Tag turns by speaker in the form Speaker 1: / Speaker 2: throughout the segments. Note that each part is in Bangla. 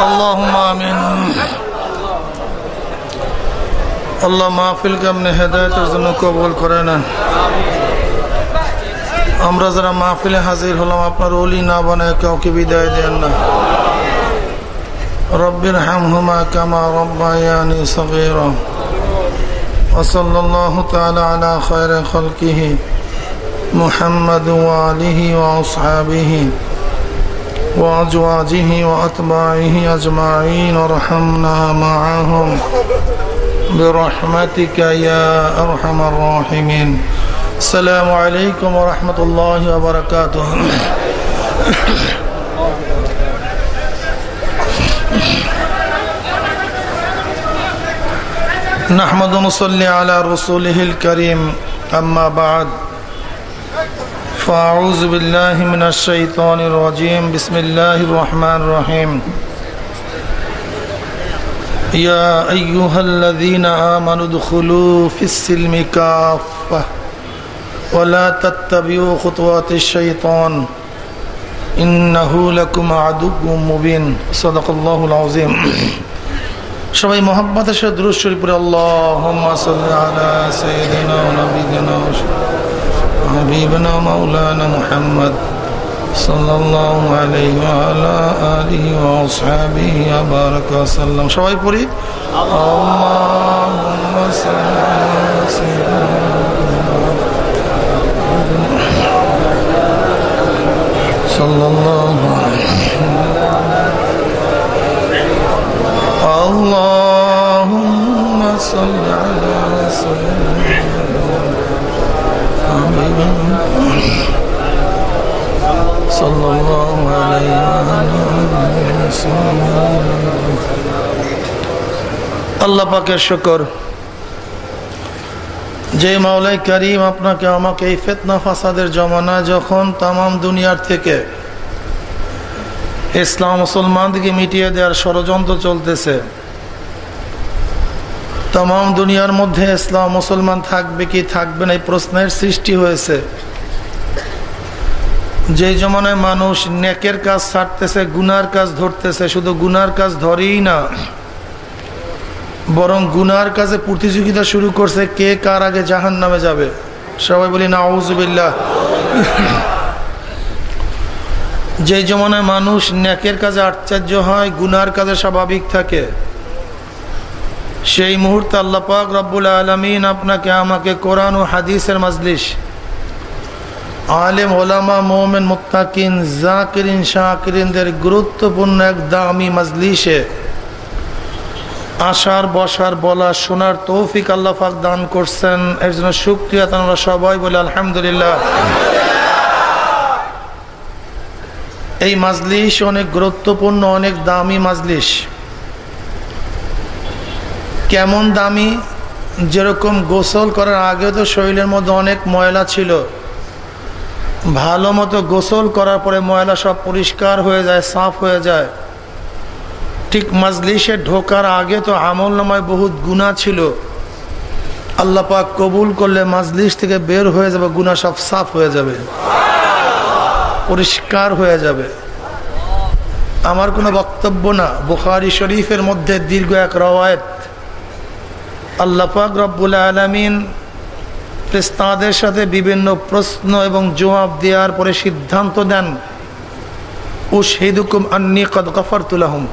Speaker 1: اللهم آمين আল্লাহ মাহফিলকে আপনি হেদায়তের জন্য কবল করে নেন আমরা যারা মাহফিলে হাজির হলাম আপনার অলি না বানায় কাউকে বিদায় দেন না রব্বির হামহুমা কামা রব্বায়ানি সগীরা وصلى الله تعالى على خير خلقه محمد وآله وأصحابه وأزواجه وأتباعه أجمعين وارحمنا معهم. برحمتك يا أرحم الراحمين. السلام عليكم ورحمة الله وبركاته. نحمد ونصلي على رسوله الكريم. أما بعد. فأعوذ بالله من الشيطان الرجيم بسم الله الرحمن الرحيم يا أيها الذين آمنوا ادخلوا في السلم كافة ولا تتبعوا خطوات الشيطان إنه لكم عدو مبين صدق الله العظيم সবাই মোহাম্মদের সাথে দুরুদ শরীফ পড়ে আল্লাহুম্মা সাল্লি আলা সাইয়্যিদিনা ওয়া নাবিয়িনা ওয়া হাবিবিনা মাওলানা মুহাম্মদ সাল্লাল্লাহু আলাইহি ওয়া আলা আলিহি ওয়া আসহাবিহি ওয়া বারাকা ওয়া সাল্লাম সবাই পড়ি আল্লাহুম্মা সাল্লি আলা সাইয়্যিদিনা সাল্লাল্লাহু اللهم صل على سيدنا صلى الله عليه وسلم আল্লাহ পাকের শুকর যে মাওলাই করিম আপনাকে আমাকে এই ফেতনা ফাসাদের জমানা যখন তামাম দুনিয়ার থেকে ইসলাম মুসলমানদেরকে মিটিয়ে দেওয়ার ষড়যন্ত্র চলতেছে তাম দুনিয়ার মধ্যে ইসলাম মুসলমান থাকবে কি থাকবে না এই প্রশ্নের সৃষ্টি হয়েছে। যে জমানায় মানুষ নেকের কাজ ছাড়তেছে, গুনার কাজ ধরতেছে, শুধু গুনার কাজ ধরেই না, বরং গুনার কাজে প্রতিযোগিতা শুরু করছে কে কার আগে জাহান নামে যাবে। সবাই বলি না আউজুবিল্লাহ যে জমানায় মানুষ ন্যাকের কাজে আশ্চর্য হয়, গুনার কাজে স্বাভাবিক থাকে। সেই মুহূর্তে আল্লাহ পাক রব্বুল আলমিন আপনাকে, আমাকে কোরআন ও হাদিসের মাজলিস আলেম, ওলামা, মোমেন, মুত্তাকিন, জাকিরিন, শাকিরিনদের গুরুত্বপূর্ণ এক দামি মাজলিসে আসার, বসার বলা শোনার তৌফিক আল্লাহ পাক দান করছেন। এর জন্য সুক্রিয়া আমরা সবাই বলে আলহামদুলিল্লাহ। এই মাজলিস অনেক গুরুত্বপূর্ণ, অনেক দামি মাজলিস কেমন দামি? যেরকম গোসল করার আগে তো শরীরের মধ্যে অনেক ময়লা ছিল। ভালো মতো গোসল করার পরে ময়লা সব পরিষ্কার হয়ে যায়, সাফ হয়ে যায়। ঠিক মাজলিসে ঢোকার আগে তো আমল নামায় বহুত গুণা ছিল। আল্লাহ পাক কবুল করলে মাজলিস থেকে বের হয়ে যাবে গুণা সব সাফ হয়ে যাবে। পরিষ্কার হয়ে যাবে। আমার কোনো বক্তব্য না। বুখারি শরীফের মধ্যে দীর্ঘ এক রওয়ায়ত। আল্লাপাক রব্বুল আলমিন তাঁদের সাথে বিভিন্ন প্রশ্ন এবং জবাব দেওয়ার পরে সিদ্ধান্ত দেন ও সেদুকুম আন্নি কদ গফর তুলাহম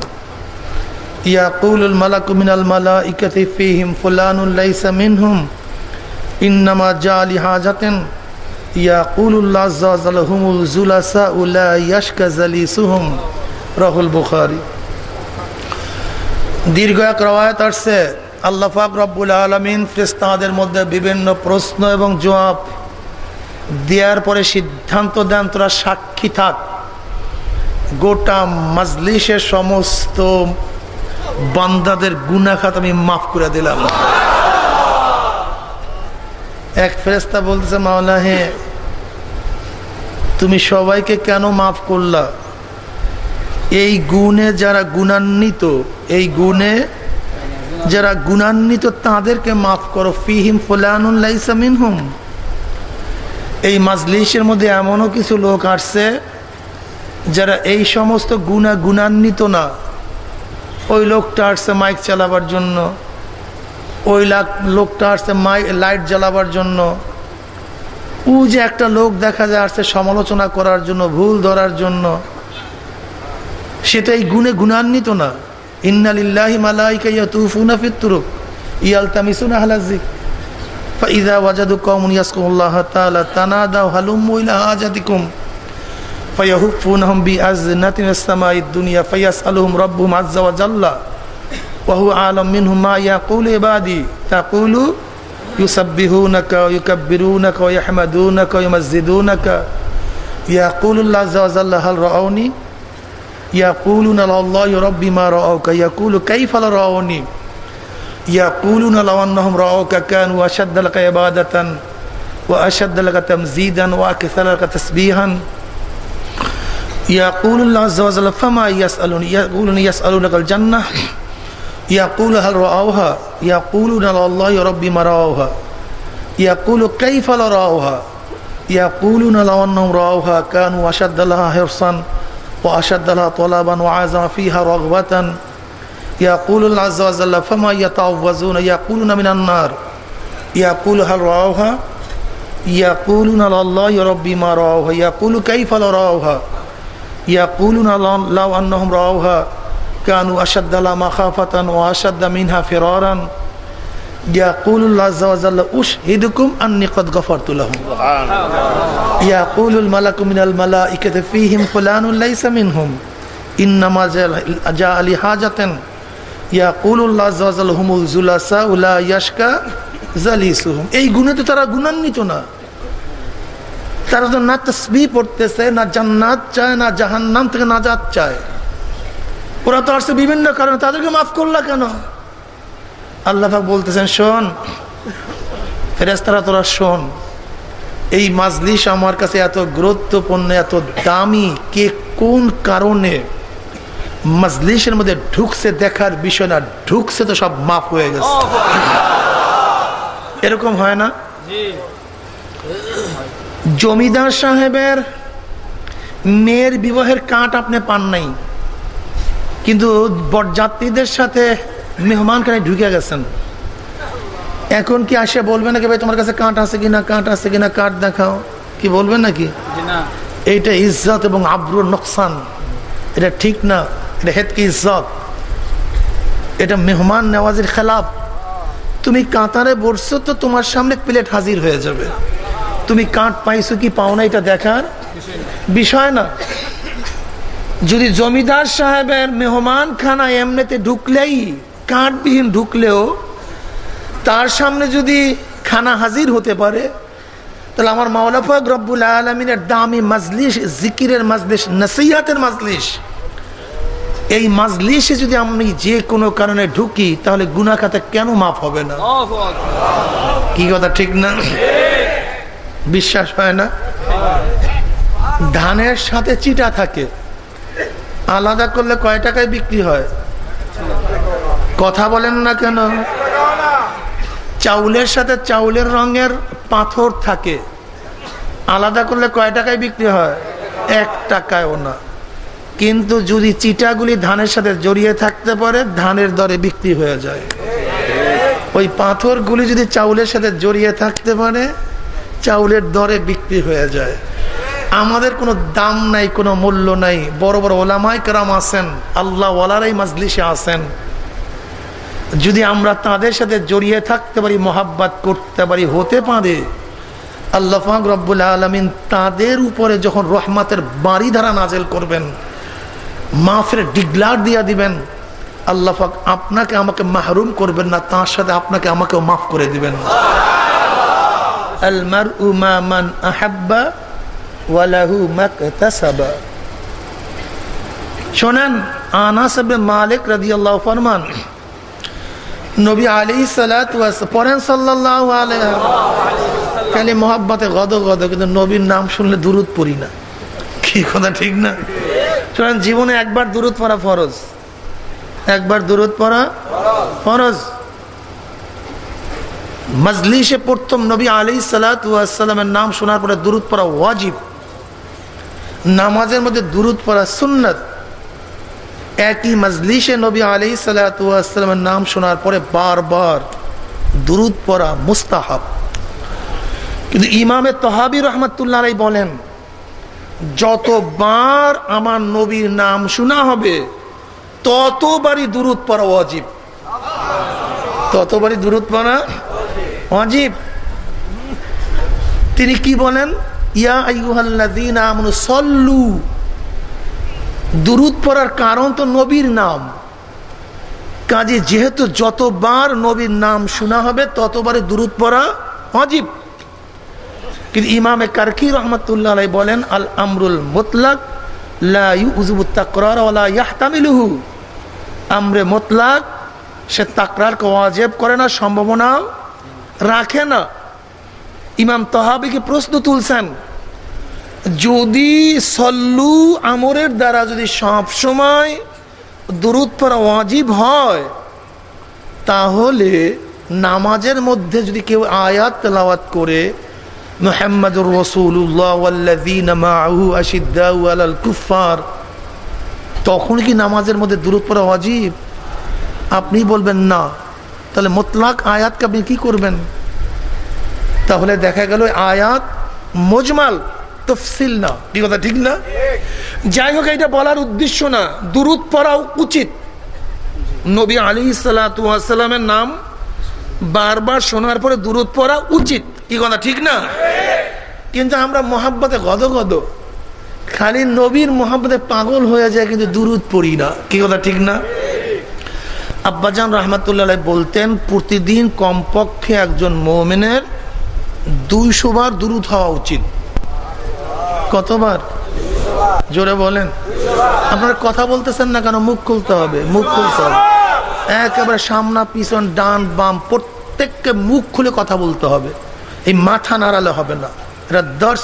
Speaker 1: ইয়াকুল মালাকু মিনাল মালা ইকাতি ফিহিম ফুলানুল লাইসা মিনহুম, ইন্নামা জালি হাজাতেন ইয়াকুল্লাহ জালহুমুল জুলাসা উলা ইয়াশকা জালিসুহুম রাহুল বুখারি। দীর্ঘ এক রওয়ায়ত আসছে আল্লাহ পাক রব্বুল আলমিন ফ্রিস্তাদের মধ্যে বিভিন্ন প্রশ্ন এবং জবাব দেওয়ার পরে সিদ্ধান্ত দেন, তোরা সাক্ষী থাক। গোটা মাজলিসের সমস্ত বান্দাদের গুনাখাত আমি মাফ করে দিলাম। এক ফেরেস্তা বলতেছে মাওলা হে, তুমি সবাইকে কেন মাফ করলা? এই গুণে যারা গুণান্বিত, এই গুণে যারা গুণান্বিত তাদেরকে মাফ করো। ফিহিম ফুলানুল্লাহিম এই মাজলিসের মধ্যে এমনও কিছু লোক আসছে, যারা এই সমস্ত গুণা গুণান্বিত না। ওই লোকটা আসছে মাইক চালাবার জন্য। ওই লোকটা আসছে মাইক লাইট জ্বালাবার জন্য। ও যে একটা লোক দেখা যায় আসছে সমালোচনা করার জন্য, ভুল ধরার জন্য। সেটাই গুণে গুণান্বিত না। ইন্নালিল্লাহি মালাইকা ইয়াতুফুনা ফিত্তুরুক ইয়ালতামিসুনা আহলাজিক فإذا وجدوا قوم يذكرون الله تعالى تنادوا هلموا إلى حاجتكم فيهفونهم بأزنة السماء الدنيا فيسألهم ربهم عز وجل وهو عالم منهم ما يقول عبادي تقول يسبحونك ويكبرونك ويحمدونك ويمزدونك يقول الله عز وجل هل رأوني يقولون الله ربي ما رأوك. يقول كيف لرأوني يقولون لو أنهم رأوك كانوا أشد لك عبادة وأشد لك تمزيدا وأكثر لك تسبيحا. يقول الله عز وجل فما يسألون؟ يقولون يسألونك الجنة. يقول هل رأوها؟ يقولون الله ربي ما رأوها. يقول كيف لرأوها يقولون لو أنهم رأوها كانوا أشد لها حرصا. وأشد لها طلبا وعزم فيها رغبة. يقول الله عز وجل فما يتعوذون؟ يقولون من النار. يقول هل رأوها? يقولون الله ربي ما رأوها. يقول كيف لرأوها يقولون لو أنهم رأوها كانوا أشد لها مخافة وأشد منها فرارا. এই গুণে তো তারা গুণান্বিত না। তারা তো না তসবি পড়তেছে না জান্নাত চায় না জাহান্নাম থেকে নাজাত চায়। ওরা তো আসছে বিভিন্ন কারণে তাদেরকে মাফ করলা কেন? আল্লাহ বলতেছেন, শোন ফেরেস্তারা তোরা শোন, এই মাজলিস আমার কাছে এত গুরুত্বপূর্ণ, এত দামি, কে কোন কারণে মাজলিসের মধ্যে ঢুকছে দেখার বিষয় না, ঢুকছে তো সব মাফ হয়ে গেছে। এরকম হয় না? জমিদার সাহেবের মেয়ের বিবাহের কাঠ আপনি পান নাই, কিন্তু বরযাত্রীদের সাথে মেহমান খানে ঢুকে গেছেন। এখন কি আসে বলবে নাকি ভাই তোমার কাছে কাঠ আছে কিনা কাঠ আছে কিনা কাঠ দেখাও। কি বলবেন নাকি? এইটা ইজ্জত এবং আব্রুর নকসান। এটা ঠিক না এটা হেতকি ইজ্জত। এটা মেহমান নেওয়াজের খেলাফ তুমি কাতারে বসছো তো তোমার সামনে প্লেট হাজির হয়ে যাবে। তুমি কাঠ পাইছো কি পাও না এটা দেখার? বিষয় না। যদি জমিদার সাহেবের মেহমান খানা এমনিতে ঢুকলেই কাঠবিহীন ঢুকলেও তার সামনে যদি খানা হাজির হতে পারে তাহলে আমার মাওলাফাক রব্বুল আলমিনের দামি মাজলিস জিকিরের মাজলিস নসিহাতের মাজলিস এই মাজলিসে যদি আমি যে কোনো কারণে ঢুকি তাহলে গুনা খাতে কেন মাফ হবে না? কি কথা ঠিক না? বিশ্বাস হয় না? ধানের সাথে চিটা থাকে আলাদা করলে কয় টাকায় বিক্রি হয়? কথা বলেন না কেন? চাউলের সাথে চাউলের রঙের পাথর থাকে। আলাদা করলে কয় টাকায় বিক্রি হয়? এক টাকায়ও না। কিন্তু যদি চিটাগুলি ধানের সাথে জড়িয়ে থাকতে পারে, ধানের দরে বিক্রি হয়ে যায়। ওই পাথরগুলি যদি চাউলের সাথে জড়িয়ে থাকতে পারে, চাউলের দরে বিক্রি হয়ে যায়। আমাদের কোনো দাম নাই, কোনো মূল্য নাই। বড় বড় ওলামাই আছেন আল্লাহ ওয়ালারাই মাজলিসে আছেন। যদি আমরা তাদের সাথে জড়িয়ে থাকতে পারি, মোহাব্বাত করতে পারি, হতে পারে, আল্লাহ রব্বুল আলমিন তাদের উপরে যখন রহমাতের বাড়ি ধারা নাজেল করবেন, মাফের ডিগলার দিয়া দিবেন, আল্লাহ ফাক আপনাকে আমাকে মাহরুম করবেন না, তার সাথে আপনাকে আমাকেও মাফ করে দিবেন। আলমার উমান আহাব্বা ওয়ালাহু মাকতাসাবা শোনেন আনাসবে মালিক রাদিয়াল্লাহ ফরমান নবী আলী সালাত পড়েন খালি মোহাব্বতে গদ গদ, কিন্তু নবীর নাম শুনলে দূরত পড়ি না। কি কথা, ঠিক না? শোনেন জীবনে একবার দূরত পড়া ফরজ। একবার দূরত পড়া ফরজ। মজলিসে প্রথম নবী আলী সালাতামের নাম শোনার পরে দূরত পড়া ওয়াজিব। নামাজের মধ্যে দূরত পড়া সুন্নত। একই মজলিসে নবী আলি সালামের নাম শোনার পরে বারবার দুরুদ পড়া মুস্তাহাব। কিন্তু ইমামে তহাবি রহমতুল্লাহ বলেন, যতবার আমার নবীর নাম শোনা হবে, ততবারই দূরত পড়া অজীব ততবারই দূরত পড়া অজীব তিনি কি বলেন? ইয়া সল্লু দুরুদ পড়ার কারণ তো নবীর নাম। কাজে যেহেতু যতবার নবীর নাম শোনা হবে ততবারে দুরুদ পড়া অজীব কিন্তু ইমামে কারকি রহমতুল্লাহ বলেন, আল আমরুল মুতলাক আমরে মোতলাক, সে তাকরারকে ওয়াজেব করে না, সম্ভাবনা রাখে না। ইমাম তহাবিকে প্রশ্ন তুলছেন যদি সল্লু আমরের দ্বারা যদি সব সময় দূরত পরা ওয়াজিব হয়, তাহলে নামাজের মধ্যে যদি কেউ আয়াত তেলাওয়াত করে, মোহাম্মদুর রসুল্লাহ কুফার তখন কি নামাজের মধ্যে দূরত পড়া অজীব আপনি বলবেন না। তাহলে মোতলাক আয়াতকে আপনি কি করবেন? তাহলে দেখা গেল আয়াত মজমাল। তফসিল না। কি কথা, ঠিক না? যাই হোক, এটা বলার উদ্দেশ্য না। দূরত পড়া উচিত। নবী আলী সালামের নাম বারবার শোনার পরে দূরত পড়া উচিত। কি কথা, ঠিক না? কিন্তু আমরা মহাব্বতে গদ গদ খালি নবীর মহাব্বতে পাগল হয়ে যায়, কিন্তু দূরত পড়ি না। কি কথা, ঠিক না? আব্বাজান রহমতুল্লাহ বলতেন, প্রতিদিন কমপক্ষে একজন মৌমেনের দুইশো বার দূরত হওয়া উচিত। কতবার? জোরে বলেন। আপনারা কথা বলতেছেন না কেন? মুখ খুলতে হবে, মুখ খুলতে হবে। একেবারে সামনা, পিছন, ডান, বাম, প্রত্যেককে মুখ খুলে কথা বলতে হবে। এই মাথা নাড়ালে হবে না। এটা দর্শ।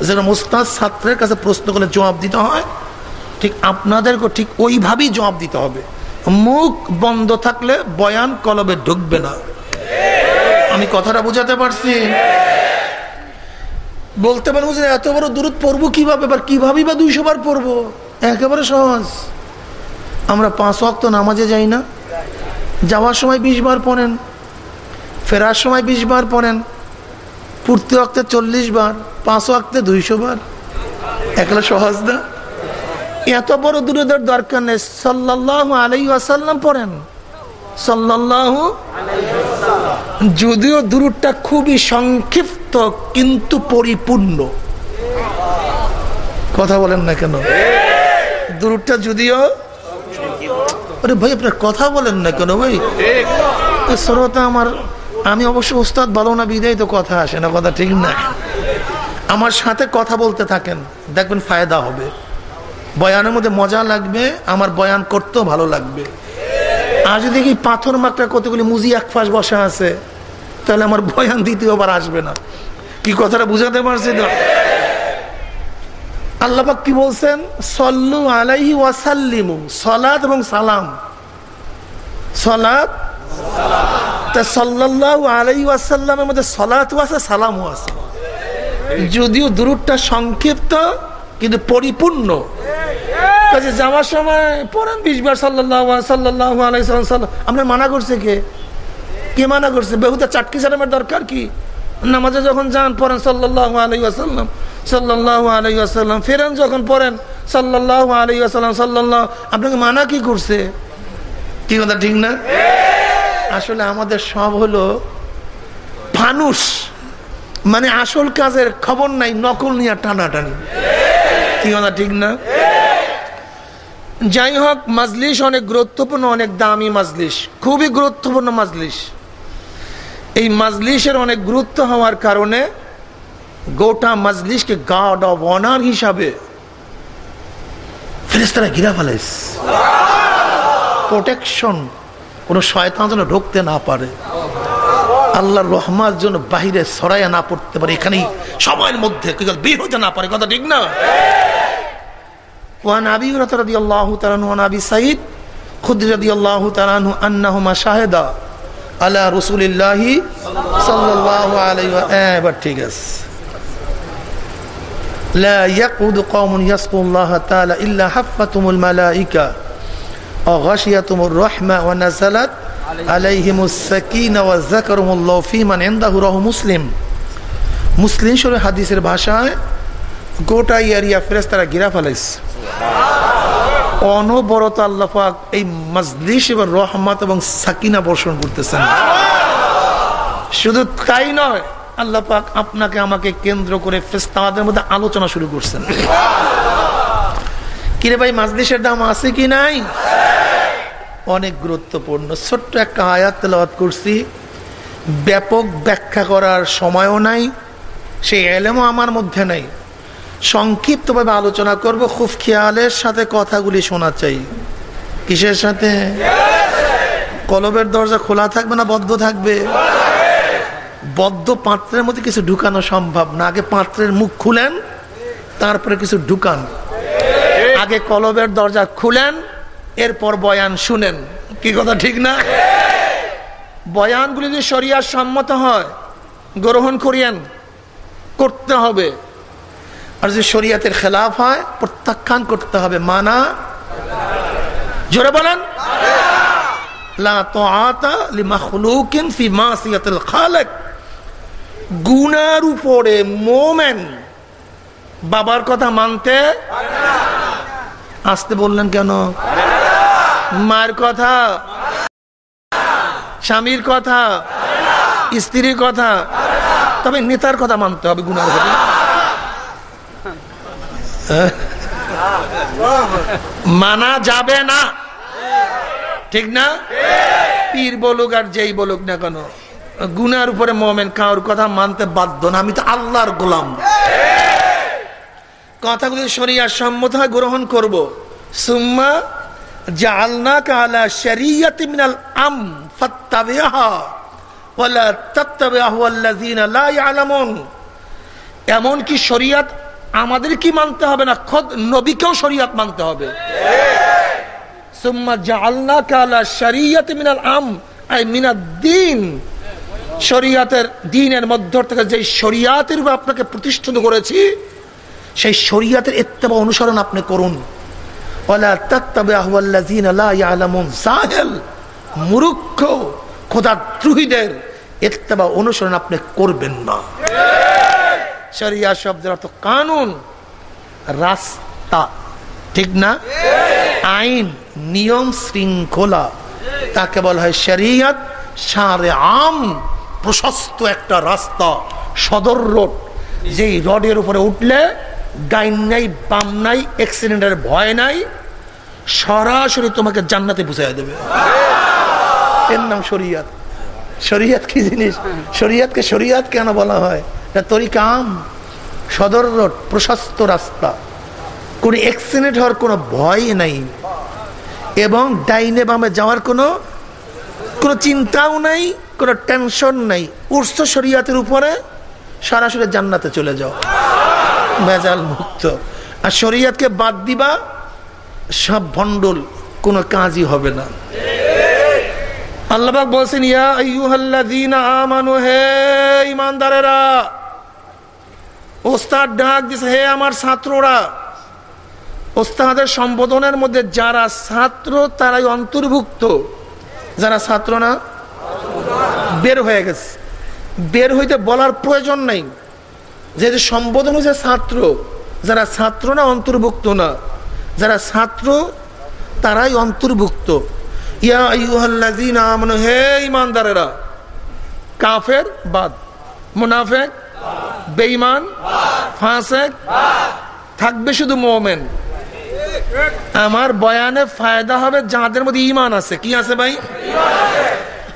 Speaker 1: যেন মুস্তাদ ছাত্রের কাছে প্রশ্ন করলে জবাব দিতে হয়। ঠিক আপনাদেরকে ঠিক ওইভাবেই জবাব দিতে হবে। মুখ বন্ধ থাকলে বয়ান কলবে ঢুকবে না। আমি কথাটা বুঝাতে পারছি? বলতে পারব যে এত বড় দূরত পড়ব কীভাবে এবার কিভাবেই বা দুইশো বার পড়ব? একেবারে সহজ। আমরা পাঁচ অক্ত নামাজে যাই না। যাওয়ার সময় বিশ বার পড়েন। ফেরার সময় বিশ বার পড়েন। পূর্তি অক্তে চল্লিশ বার, পাঁচ অক্তে দুইশো বার। একলা সহজ না? এত বড় দূরদের দরকার নেই। সাল্লাহ আলাই আসাল্লাম পড়েন। যদিও দূরটা খুবই সংক্ষিপ্ত, কিন্তু পরিপূর্ণ। কথা বলেন না কেন? দূরটা যদিও আরে ভাই, আপনার কথা বলেন না কেন ভাই? শ্রোতা আমার, আমি অবশ্য উস্তাদ ভালো না বিদায় তো কথা আসে না, কথা ঠিক না। আমার সাথে কথা বলতে থাকেন, দেখবেন ফায়দা হবে। বয়ানের মধ্যে মজা লাগবে, আমার বয়ান করতেও ভালো লাগবে। আর যদি দেখি পাথর মাকটা কতগুলি মুজি এক ফাঁস বসা আছে, তাহলে আমার বয়ান দ্বিতীয়বার আসবে না। কি কথাটা বুঝাতে পারছি না? আল্লাপাক কি বলছেন? সল্লু আলাইহি ওয়াসাল্লিমু সলাদ এবং সালাম। সলাদ তা সাল্লাহ আলাই ওয়াসাল্লামের মধ্যে সলাতও আছে, সালামও আছে। যদিও দূরটা সংক্ষিপ্ত, কিন্তু পরিপূর্ণ। কাজে যাওয়ার সময় পড়েন বিশ বার সাল্লাহ সাল্লাহ আলাইসাল্লাম আপনার মানা করছে কে? কে মানা করছে? বেহুদা চাটকি সালামের দরকার কি? নামাজে যখন যান পড়েন সাল্লাহ আলাই আসাল্লাম সাল্লাহ আলাই আসাল্লাম ফেরেন যখন পড়েন সাল্লাহ আলাই আসাল্লাম সাল্লাহ আপনাকে মানা কি করছে? কি কথা, ঠিক না? আসলে আমাদের সব হলো ফানুস মানে আসল কাজের খবর নাই, নকল নিয়ে টানাটানি। কি কথা, ঠিক না? যাই হোক মাজলিস অনেক গুরুত্বপূর্ণ, অনেক দামি মাজলিস খুবই গুরুত্বপূর্ণ মাজলিস এই মাজলিসের অনেক গুরুত্ব হওয়ার কারণে গোটা মাজলিসকে গার্ড অব অনার হিসাবে ফেরেস্তারা গিরা ফেলাইস প্রোটেকশন কোনো শয়তান যেন ঢুকতে না পারে। আল্লাহর রহমার জন্য বাহিরে সরাইয়া না পড়তে পারে। এখানেই সময়ের মধ্যে বের হতে না পারে। কথা ঠিক না? وعن أبي هريرة رضي الله تعالى عنه وعن أبي سعيد خدري رضي الله تعالى عنه أنهما شاهدا على رسول الله صلى الله عليه وسلم ঠিক আছে لا يقعد قوم يسقوا الله تعالى إلا حفتهم الملائكة অগাশিয়াতুমুর রহমা ওয়া নাযালাত আলাইহিমুস সাকিনা ওয়া যাকারুমুল্লাহু ফি মান ইনদাহু রাহু মুসলিম মুসলিম শরীফ হাদিসের ভাষায় গোটা ইয়ারিয়া ফেরেশতারা গিরা ফেলাইছে অনবরত আল্লাহ পাক এই মজলিস এবং রহমত এবং সাকিনা বর্ষণ করতেছেন। শুধু তাই নয়, আল্লাহ পাক আপনাকে আমাকে কেন্দ্র করে ফেস্তাদের মধ্যে আলোচনা শুরু করছেন। কিরে ভাই, মাজলিসের দাম আছে কি নাই? অনেক গুরুত্বপূর্ণ, ছোট্ট একটা আয়াত তেলাওয়াত করছি। ব্যাপক ব্যাখ্যা করার সময়ও নাই, সেই এলেমও আমার মধ্যে নাই। সংক্ষিপ্তভাবে আলোচনা করব, খুব খেয়ালের সাথে কথাগুলি শোনা চাই। কিসের সাথে? কলবের দরজা খোলা থাকবে না, বদ্ধ থাকবে? বদ্ধ পাত্রের মধ্যে কিছু ঢুকানো সম্ভব না। আগে পাত্রের মুখ খুলেন, তারপরে কিছু ঢুকান। আগে কলবের দরজা খুলেন, এরপর বয়ান শুনেন। কি কথা, ঠিক না? বয়ানগুলি যদি শরিয়ার সম্মত হয়, গ্রহণ করিয়েন, করতে হবে। আর যে শরিয়াতের খেলাফ হয়, প্রত্যাখ্যান করতে হবে। মানা? জোরে বলেন। গুনার উপরে মোমেন বাবার কথা মানতে আসতে বললেন কেন? মায়ের কথা, স্বামীর কথা, স্ত্রীর কথা। তবে নেতার কথা মানতে হবে গুনার কথা মানা যাবে না। ঠিক না? পীর বলুক আর যেই বলুক না কেন, গুনার উপরে মোমেন কাউর কথা মানতে বাধ্য না। আমি তো আল্লাহর গোলাম। কথাগুলি শরিয়ার সম্মত হয়, গ্রহণ করব। সুম্মা এমন কি শরিয়ত আমাদের কি মানতে হবে না? খোদ নবীকেও শরিয়ত মানতে হবে। শরিয়াতের দিনের মধ্য থেকে আপনাকে প্রতিষ্ঠিত করেছি, সেই শরিয়াতের এত্তেবা অনুসরণ আপনি করুন। মূর্খ, খোদাদ্রোহীদের এত্তেবা অনুসরণ আপনি করবেন না। শরিয়া শব্দের অর্থ কানুন। রাস্তা ঠিক না? আইন নিয়ম শৃঙ্খলা। তাকে বলা হয় শরিয়াত সারে আম প্রশস্ত একটা রাস্তা সদর রোড। যেই রডের উপরে উঠলে ডাইন নাই বাম নাই অ্যাক্সিডেন্টের ভয় নাই সরাসরি তোমাকে জান্নাতে বুঝাই দেবে। এর নাম শরিয়াত। শরিয়াত কি জিনিস? শরিয়াতকে শরিয়াত কেন বলা হয়? এটা তরিকাম সদর রোড, প্রশস্ত রাস্তা। কোন অ্যাক্সিডেন্ট হওয়ার কোনো ভয় নাই। এবং ডাইনে বামে যাওয়ার কোনো কোনো চিন্তাও নাই, কোনো টেনশন নাই। উৎস শরিয়াতের উপরে সরাসরি জান্নাতে চলে যাও। ভেজাল মুক্ত। আর শরিয়াতকে বাদ দিবা, সব ভণ্ডল, কোনো কাজই হবে না। আল্লাহবাক বলছেন, ইয়া আইয়ুহাল্লাযীনা আমানু, হে ঈমানদারেরা ওস্তাদ ডাক দিছে, হে আমার ছাত্ররা, ওস্তাদের সম্বোধনের মধ্যে যারা ছাত্র, তারাই অন্তর্ভুক্ত। যারা ছাত্র না, বের হয়ে গেছে। বের হইতে বলার প্রয়োজন নাই। যেহেতু সম্বোধন হচ্ছে ছাত্র, যারা ছাত্র না, অন্তর্ভুক্ত না। যারা ছাত্র, তারাই অন্তর্ভুক্ত। ইয়া হে ঈমানদারেরা, কাফের বাদ, মুনাফিক বেঈমান, ফাসেক, থাকবে শুধু মুমিন। আমার বয়ানে ফায়দা হবে যাদের মধ্যে ইমান আছে। কি আছে ভাই?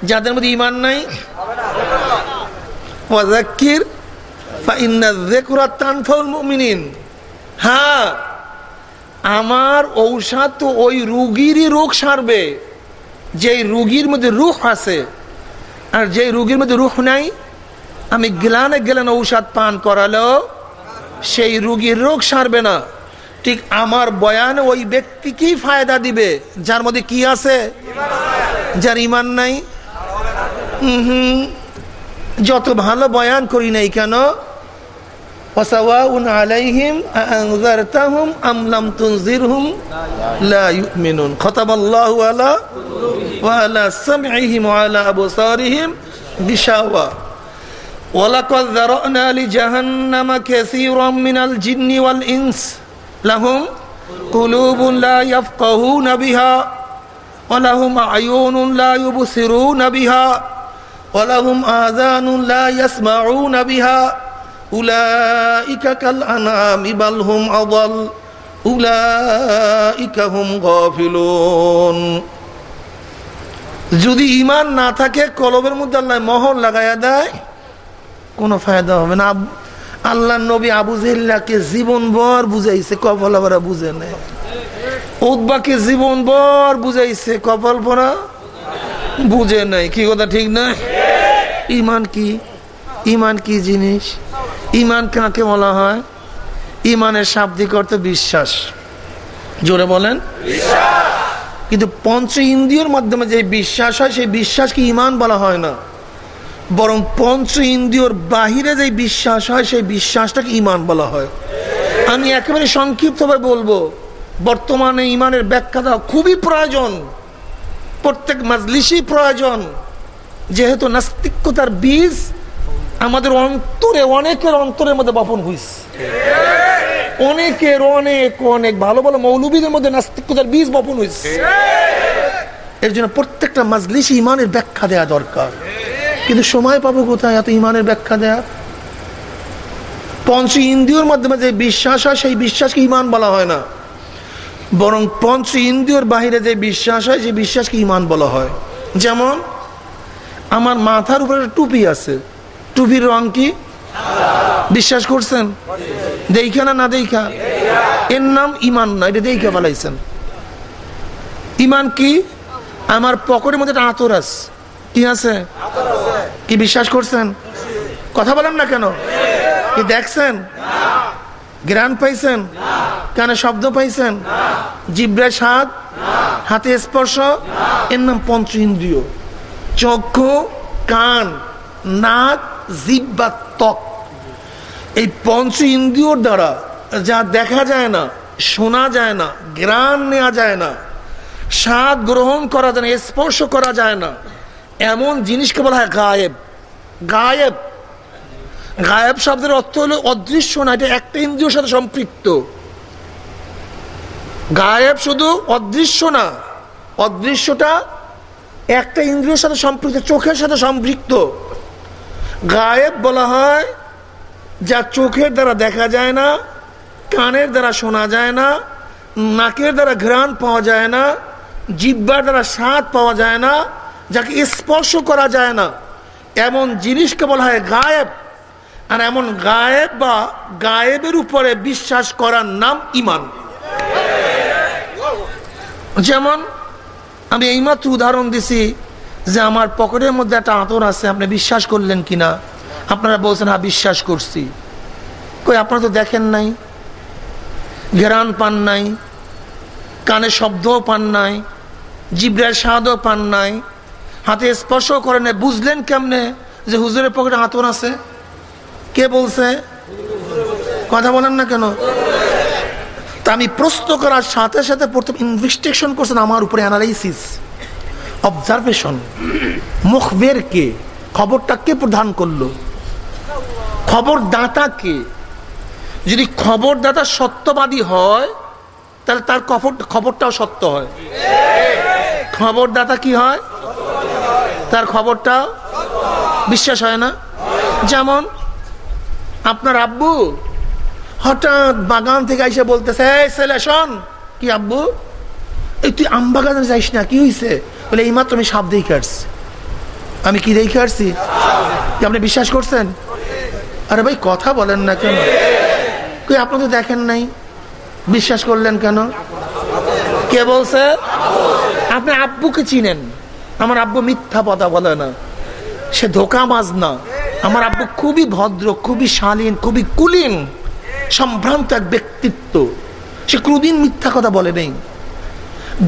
Speaker 1: যাদের মধ্যে ইমান নাই। ওয়াজাক্কির হ্যাঁ আমার ঔষধ তো ওই রুগীরই রোগ সারবে। যে রুগীর মধ্যে রুখ আছে, আর যে রুগীর মধ্যে রুখ নাই আমি গ্লানে গেলেন ঔষধ পান করালো সেই রুগীর রোগ সারবে না। ঠিক আমার বয়ান ওই ব্যক্তি কি ফায়দা দিবে? যার মধ্যে কি আছে? যার ইমান নাই? হুম যত ভালো বয়ান করি নাই কেন? আলাইহিম লা বিশাওয়া। ولقد ذرأنا لجهنم كثيرا من الجن والإنس لهم قلوب لا يفقهون بها ولهم عيون لا يبصرون بها ولهم آذان لا يسمعون بها أولئك كالأنعام بل هم أضل أولئك هم غافلون যদি ইমান না থাকে কলবের মধ্যে আল্লাহ মহর লাগাইয়া দেয় কোনো ফায়দা হবে না। আল্লাহ নবী আবু জীবন ভর বুঝাইছে কপাল আবার বুঝে নেয়। উদ্বাকে জীবন ভর বুঝাইছে কপাল পরা বুঝে নাই কি কথা ঠিক না? ইমান কি? ইমান কি জিনিস? ইমান কাকে বলা হয়? ইমানের শাব্দিক অর্থ বিশ্বাস। জোরে বলেন। কিন্তু পঞ্চ ইন্দ্রিয়র মাধ্যমে যে বিশ্বাস হয় সেই বিশ্বাসকে ইমান বলা হয় না। বরং পঞ্চ ইন্দ্রিয়র বাহিরে যে বিশ্বাস হয়, সেই বিশ্বাসটাকে ইমান বলা হয়। আমি একেবারে সংক্ষিপ্তভাবে বলব, বর্তমানে ইমানের ব্যাখ্যা দেওয়া খুবই প্রয়োজন। প্রত্যেক মাজলিসই প্রয়োজন। যেহেতু নাস্তিকতার বীজ, আমাদের অন্তরে, অনেকের অন্তরের মধ্যে বপন হইছে অনেকের অনেক অনেক ভালো ভালো মৌলবীদের মধ্যে নাস্তিকতার বীজ বপন হয়েছে এর জন্য প্রত্যেকটা মাজলিস ইমানের ব্যাখ্যা দেওয়া দরকার। কিন্তু সময় পাবো কোথায়? এত ইমানের ব্যাখ্যা দেয়া। পঞ্চ ইন্দ্রিয়র মাধ্যমে যে বিশ্বাস হয়, সেই বিশ্বাসকে ইমান বলা হয় না। বরং পঞ্চ ইন্দ্রিয়র বাহিরে যে বিশ্বাস হয়, সেই বিশ্বাসকে ইমান বলা হয়। যেমন, আমার মাথার উপরে টুপি আছে। টুপির রং কি? বিশ্বাস করছেন? দেখা না না দেখা এর নাম ইমান না, এটা দেখা ফেলাইছেন ইমান কি? আমার পকেটের মধ্যে একটা আতর আছে। কি আছে? কি বিশ্বাস করছেন? কথা বলেন না কেন? কি দেখছেন? গ্রান পাইছেন? কানে শব্দ পাইছেন? জিব্রায় স্বাদ? হাতে স্পর্শ? এর নাম পঞ্চ ইন্দ্রিয়। চক্ষু, কান, নাক, জিব্বা, ত্বক। এই পঞ্চ ইন্দ্রিয়র দ্বারা যা দেখা যায় না, শোনা যায় না গ্রান নেওয়া যায় না, স্বাদ গ্রহণ করা যায় না, স্পর্শ করা যায় না এমন জিনিসকে বলা হয় গায়েব। গায়েব। গায়েব শব্দের অর্থ হলো অদৃশ্য না, এটা একটা ইন্দ্রিয়র সাথে সম্পৃক্ত। গায়েব শুধু অদৃশ্য না, অদৃশ্যটা একটা ইন্দ্রিয়র সাথে সম্পৃক্ত, চোখের সাথে সম্পৃক্ত। গায়েব বলা হয় যা চোখের দ্বারা দেখা যায় না, কানের দ্বারা শোনা যায় না, নাকের দ্বারা ঘ্রাণ পাওয়া যায় না জিব্বার দ্বারা স্বাদ পাওয়া যায় না যাকে স্পর্শ করা যায় না। এমন জিনিসকে বলা হয় গায়েব। আর এমন গায়েব বা গায়েবের উপরে বিশ্বাস করার নাম ইমান যেমন, আমি এইমাত্র উদাহরণ দিছি যে আমার পকেটের মধ্যে একটা আঁতর আছে, আপনি বিশ্বাস করলেন কিনা? আপনারা বলছেন হ্যাঁ বিশ্বাস করছি। কই, আপনারা তো দেখেন নাই। ঘেরান পান নাই। কানে শব্দও পান নাই। জিব্রার স্বাদও পান নাই। হাতে স্পর্শ করেন বুঝলেন কেমনে যে হুজুরের পকেটে আতর আছে? কে বলছে? কথা বলেন না কেন? তা আমি প্রশ্ন করার সাথে সাথে প্রথম ইনভেস্টিগেশন করছেন আমার উপরে অ্যানালাইসিস অবজারভেশন মুখবের কে? খবরটা কে প্রদান করল? খবর দাতা কে? যদি খবরদাতা সত্যবাদী হয়, তাহলে তার খবর খবরটাও সত্য হয়। খবরদাতা কি হয়? তার খবরটা বিশ্বাস হয় না? যেমন আপনার আব্বু হঠাৎ বাগান থেকে এসে বলতেছে ছেলে, শোন। কি আব্বু? এই তুই আম বাগানে যাইস না, কি হয়েছে বলে, এই মাত্র আমি সাপ দেখে আসছি আমি কি দেখে আসছি কি আপনি বিশ্বাস করছেন? আরে ভাই, কথা বলেন না কেন? কই, আপনি তো দেখেন নাই। বিশ্বাস করলেন কেন? কে বলছে? আপনি আব্বুকে চিনেন। আমার আব্বু মিথ্যা কথা বলে না। সে ধোকা মাজ না আমার আব্বু খুবই ভদ্র, খুবই শালীন, খুবই কুলীন, সম্ভ্রান্ত এক ব্যক্তিত্ব। সে কোনদিন মিথ্যা কথা বলে নেই।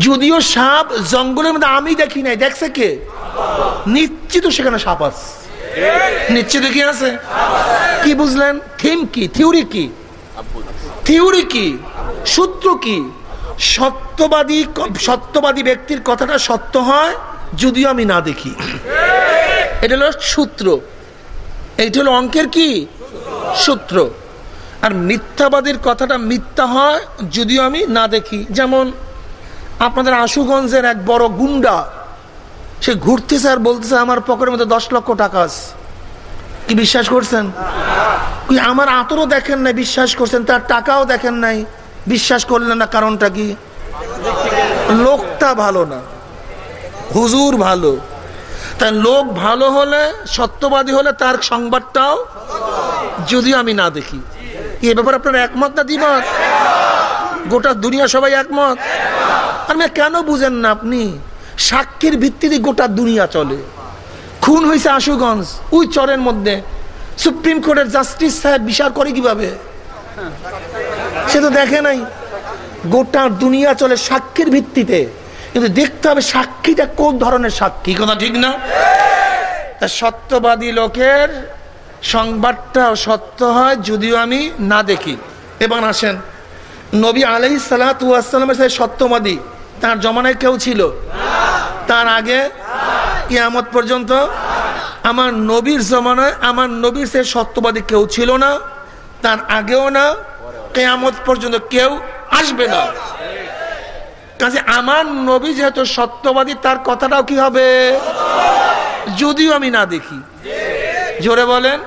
Speaker 1: যদিও সাপ জঙ্গলের মধ্যে আমি দেখি নাই, দেখছে কে? নিশ্চিত সেখানে সাপ আছে। নিশ্চিত কি আছে? কি বুঝলেন? থিম কি? থিওরি কি? থিওরি কি? সূত্র কি? সত্যবাদী সত্যবাদী ব্যক্তির কথাটা সত্য হয়? যদিও আমি না দেখি। এটা হলো সূত্র। এইটা হলো অঙ্কের কি? সূত্র। আর মিথ্যাবাদীর কথাটা মিথ্যা হয়, যদিও আমি না দেখি। যেমন, আপনাদের আশুগঞ্জের এক বড় গুন্ডা, সে ঘুরতেছে আর বলতেছে আমার পকেটের মধ্যে দশ লক্ষ টাকা আছে। কি বিশ্বাস করছেন? আমার আতরও দেখেন নাই, বিশ্বাস করছেন? তার টাকাও দেখেন নাই। বিশ্বাস করলেন না, কারণটা কি? লোকটা ভালো না। হুজুর ভালো। তাই লোক ভালো হলে, সত্যবাদী হলে তার সংবাদটাও যদিও আমি না দেখি। এ ব্যাপারে আপনার একমত না দ্বিমত? গোটা দুনিয়া সবাই একমত? আমি কেন বুঝেন না আপনি? সাক্ষীর ভিত্তিতে গোটা দুনিয়া চলে। খুন হয়েছে আশুগঞ্জ, ওই চরের মধ্যে। সুপ্রিম কোর্টের জাস্টিস সাহেব বিচার করে কীভাবে? সে তো দেখে নাই। গোটা দুনিয়া চলে সাক্ষীর ভিত্তিতে। কিন্তু দেখতে হবে সাক্ষীটা কোন ধরনের সাক্ষী। কথা, ঠিক না? সত্যবাদী লোকের সংবাদটা সত্য হয় যদিও আমি না দেখি। এবার আসেন। নবী আলাই সালাতামের সাথে সত্যবাদী, তার জমানায় কেউ ছিল? তার আগে? কিয়ামত পর্যন্ত? আমার নবীর জমানায় আমার নবীর সে সত্যবাদী কেউ ছিল না, তার আগেও না, কেয়ামত পর্যন্ত কেউ আসবে না। কাজে আমার নবী যেহেতু সত্যবাদী, তার কথাটাও কি হবে? যদিও আমি না দেখি। জোরে বলেন।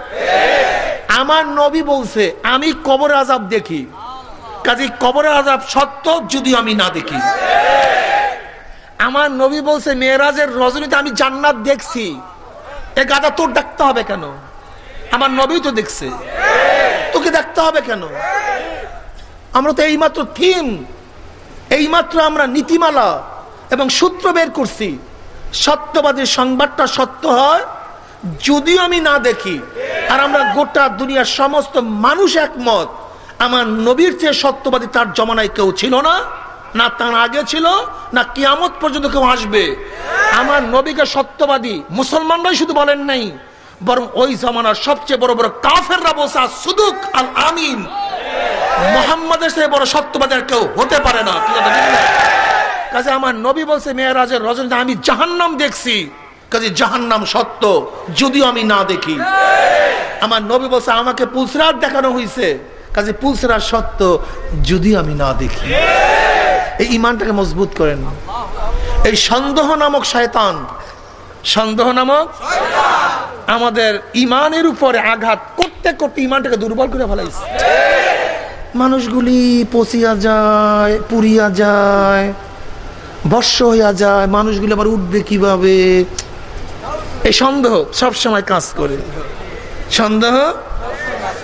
Speaker 1: আমার নবী বলছে, আমি কবর আজাব দেখি। কাজে কবর আজাব সত্য, যদিও আমি না দেখি। আমার নবী বলছে, মেয়েরাজের রজনীতে আমি জান্নাত দেখছি। এ গাদা তোর দেখতে হবে কেন? আমার নবী তো দেখছে। তোকে দেখতে হবে কেন? আমরা তো এইমাত্র থিম। এইমাত্র আমরা নীতিমালা এবং সূত্র বের করছি। সত্যবাদীর সংবাদটা সত্য হয়, যদিও আমি না দেখি। আর আমরা গোটা দুনিয়ার সমস্ত মানুষ একমত, আমার নবীর চেয়ে সত্যবাদী তার জমানায় কেউ ছিল না না তার আগে ছিল, না কিয়ামত পর্যন্ত কেউ আসবে। আমার নবীকে সত্যবাদী মুসলমানরাই শুধু বলেন নাই, বরং ওই জমানার সবচেয়ে বড় বড় কাফেররা বসা সুদুক আল আমিন মোহাম্মদের সাথে বড় সত্যবাদী আর কেউ হতে পারে না। কাজে আমার নবী বলছে, মেয়েরাজের রজনী আমি জাহান্নাম দেখছি। কাজে জাহান্নাম সত্য, যদিও আমি না দেখি। আমার নবী বলছে, আমাকে পুলসরাত দেখানো হয়েছে কাজে পুলসরাত সত্য যদি আমি না দেখি। এই ইমানটাকে মজবুত করেন। এই সন্দেহ নামক শয়তান, সন্দেহ নামক আমাদের ইমানের উপরে আঘাত করতে করতে ইমানটাকে দুর্বল করে ফেলাইছে। মানুষগুলি পচিয়া যায় পুরিয়া যায়, বর্ষ হইয়া যায়, মানুষগুলি আবার উঠবে কীভাবে? এই সন্দেহ সবসময় কাজ করে। সন্দেহ?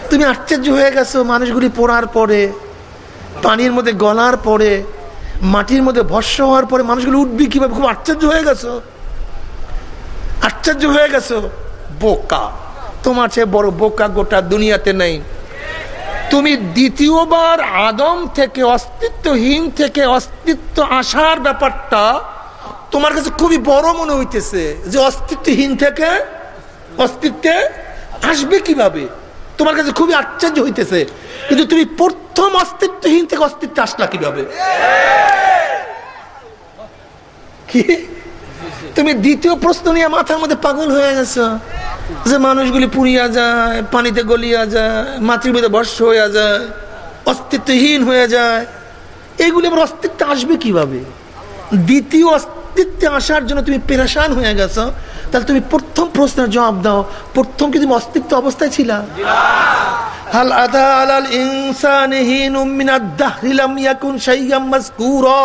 Speaker 1: তুমি আশ্চর্য হয়ে গেছো, মানুষগুলি পড়ার পরে, পানির মধ্যে গলার পরে, মাটির মধ্যে ভস্য হওয়ার পরে মানুষগুলো উঠবি কীভাবে? খুব আশ্চর্য হয়ে গেছো। আশ্চর্য হয়ে গেছো। বোকা। তোমার চেয়ে বড় বোকা গোটা দুনিয়াতে নেই। তুমি দ্বিতীয়বার আদম থেকে অস্তিত্বহীন থেকে অস্তিত্ব আসার ব্যাপারটা তোমার কাছে খুবই বড় মনে হইতেছে যে অস্তিত্বহীন থেকে অস্তিত্বে আসবে কীভাবে? তোমার কাছে খুবই আশ্চর্য হইতেছে। কিন্তু তুমি প্রথম অস্তিত্বহীন থেকে অস্তিত্ব আসলা কীভাবে? কি? তুমি দ্বিতীয় প্রশ্ন নিয়ে মাথার মধ্যে পাগল হয়ে গেছো যে মানুষগুলি পুড়িয়া যায়, পানিতে গলিয়া যায় মাতৃ মধ্যে বর্ষ হয়ে যায়, অস্তিত্বহীন হয়ে যায়। এগুলি আবার অস্তিত্ব আসবে কীভাবে? দ্বিতীয় অস্তিত্বে আসার জন্য তুমি পেরেশান হয়ে গেছো। তাহলে তুমি প্রথম প্রশ্নের জবাব দাও। প্রথম কি তুমি অস্তিত্ব অবস্থায় ছিল? হাল আদা আলাল ইনসান হিনুম মিনাদ দাহরি লাম ইয়াকুন শাইয়াম মাযকুরা।